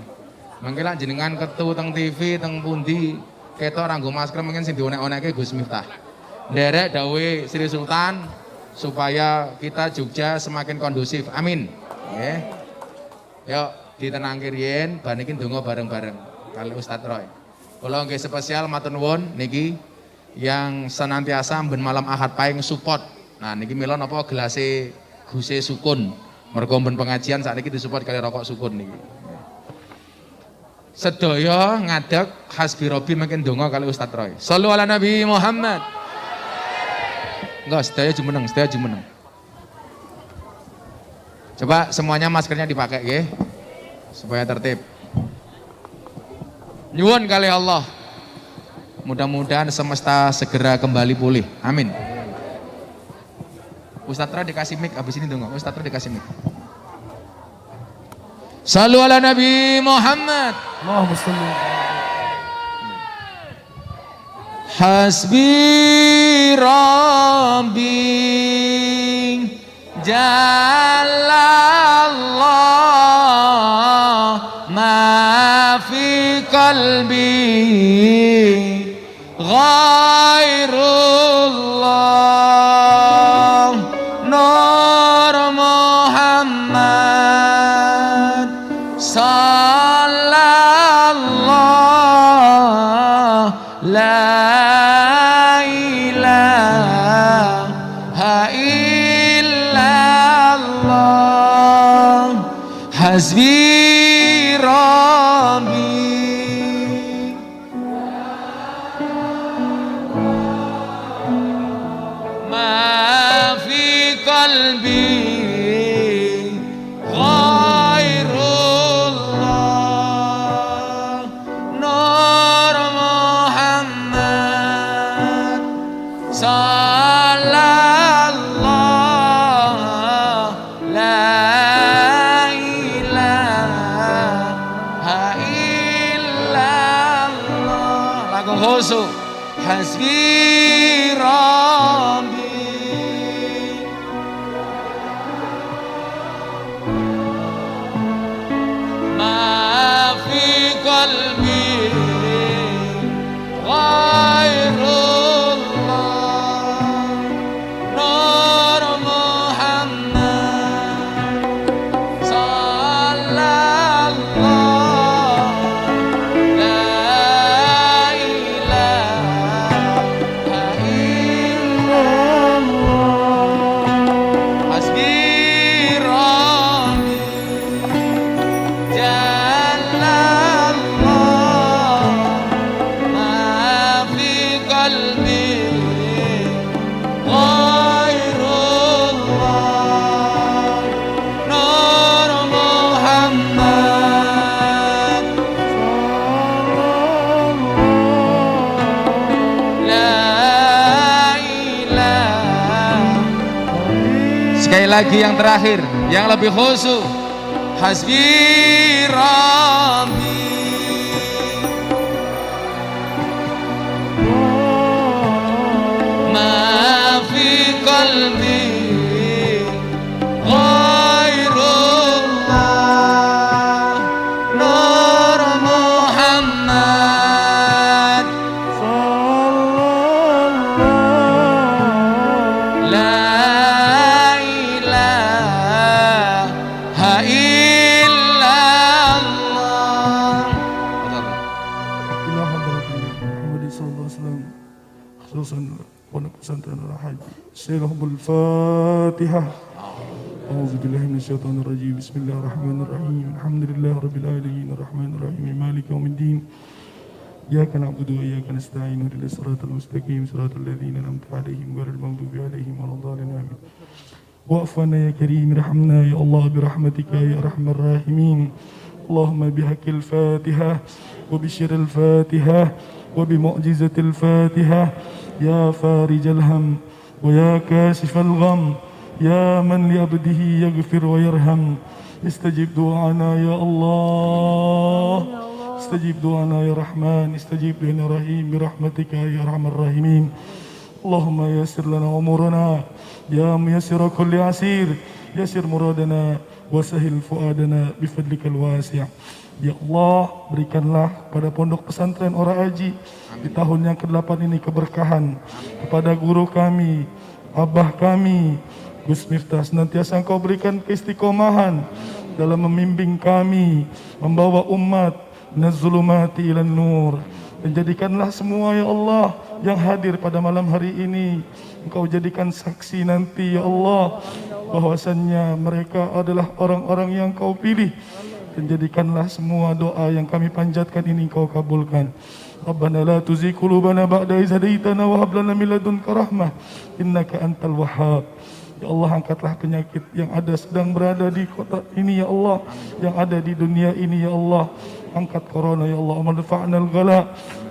A: Mangke lah jenengan ketu teng TV teng pundi ketok ranggo masker mungkin sing dionek-onekke Gus Miftah. Derek dawe Sri Sultan supaya kita Jogja semakin kondusif. Amin. Nggih. Yuk ditenangke riyen ban iki ndonga bareng-bareng kali Ustadz Roy. Kula nggih spesial matur nuwun niki yang senantiasa ben malam Ahad paing support. Nah niki mila napa gelase Guse Sukun. Mergo pengajian saat ini disupport kali rokok Sukun niki. Sedaya ngadeg hasbi robi makin donga kali Ustadz Roy. Sallu ala Nabi Muhammad. Enggak, sedaya jumeneng, sedaya jumeneng. Coba semuanya maskernya dipakai ya. Supaya tertib. Nyuwun kali Allah. Mudah-mudahan semesta segera kembali pulih. Amin. Ustadz dikasih mic, abis ini dong. Ustadz dikasih mic. Sallu ala Nabi Muhammad. Hasbi Rabbi Jalallah Ma fi qalbi lagi yang terakhir, yang lebih khusyuk. Hasbi
G: نعبد وإياك نستعين اهدنا الصراط المستقيم صراط الذين أنعمت عليهم غير المغضوب عليهم ولا الضالين آمين. واعف عنا يا كريم ارحمنا يا الله برحمتك يا أرحم الراحمين. اللهم بحق الفاتحة وبشر الفاتحة وبمعجزة الفاتحة. يا فارج الهم ويا كاشف الغم. يا من لعبده يغفر ويرحم. استجب دعانا يا الله. استجب دعانا يا رحمن استجب لنا رحيم برحمتك يا ارحم الراحمين اللهم يسر لنا امورنا يا ميسر كل عسير يسر مرادنا وسهل فؤادنا بفضلك الواسع Ya Allah, berikanlah pada pondok pesantren Ora Aji di tahun yang ke-8 ini keberkahan kepada guru kami, abah kami, Gus Miftah senantiasa engkau berikan keistiqomahan dalam membimbing kami, membawa umat nazulumati ilan nur. Dan jadikanlah semua ya Allah yang hadir pada malam hari ini. Engkau jadikan saksi nanti ya Allah bahwasannya mereka adalah orang-orang yang kau pilih. Dan jadikanlah semua doa yang kami panjatkan ini kau kabulkan. Rabbana la tuzigh qulubana ba'da idh hadaitana wa hab lana min ladunka rahmah. Innaka antal wahhab. Ya Allah angkatlah penyakit yang ada sedang berada di kota ini ya Allah yang ada di dunia ini ya Allah angkat corona ya Allah madfa'na al-ghala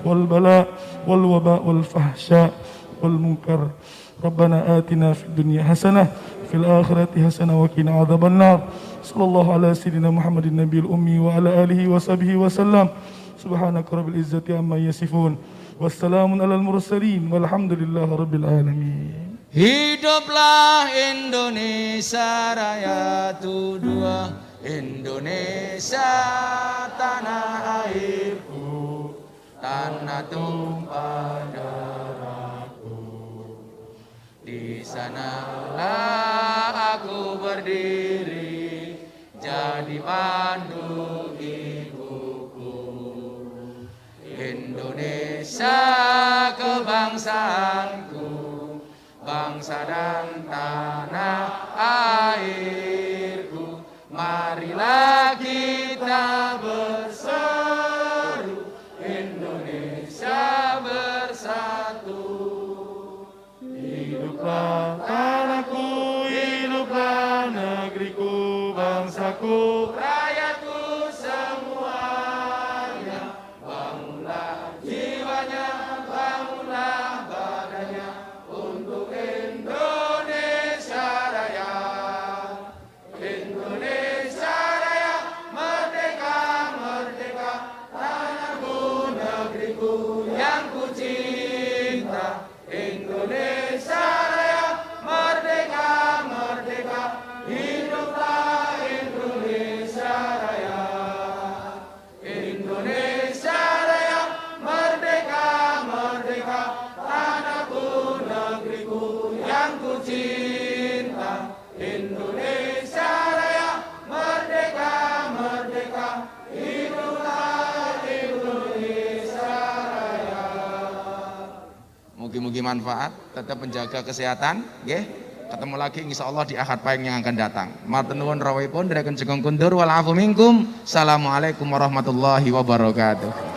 G: wal bala wal waba wal fahsya wal munkar fid dunya hasanah fil akhirati hasanah wa qina adzaban nar sallallahu ala sayyidina Muhammadin nabiyil ummi wa ala alihi wa sahbihi wa sallam. Subhanaka rabbil izzati amma yasifun. Wassalamun alal mursalin walhamdulillahi rabbil alamin.
A: Hiduplah Indonesia Raya dua Indonesia tanah airku Tanah tumpah darahku. Di sanalah aku berdiri Jadi pandu ibuku. Indonesia kebangsaanku bangsa dan tanah airku marilah kita berseru Indonesia bersatu.
G: Hiduplah tanahku, hiduplah negeriku, bangsaku.
A: rakyatku manfaat, tetap menjaga kesehatan, nggih. Ketemu lagi insya Allah di akad payung yang akan datang. Matur nuwun rawuhipun dereken jengking kundur wal afu minkum. Assalamualaikum warahmatullahi wabarakatuh.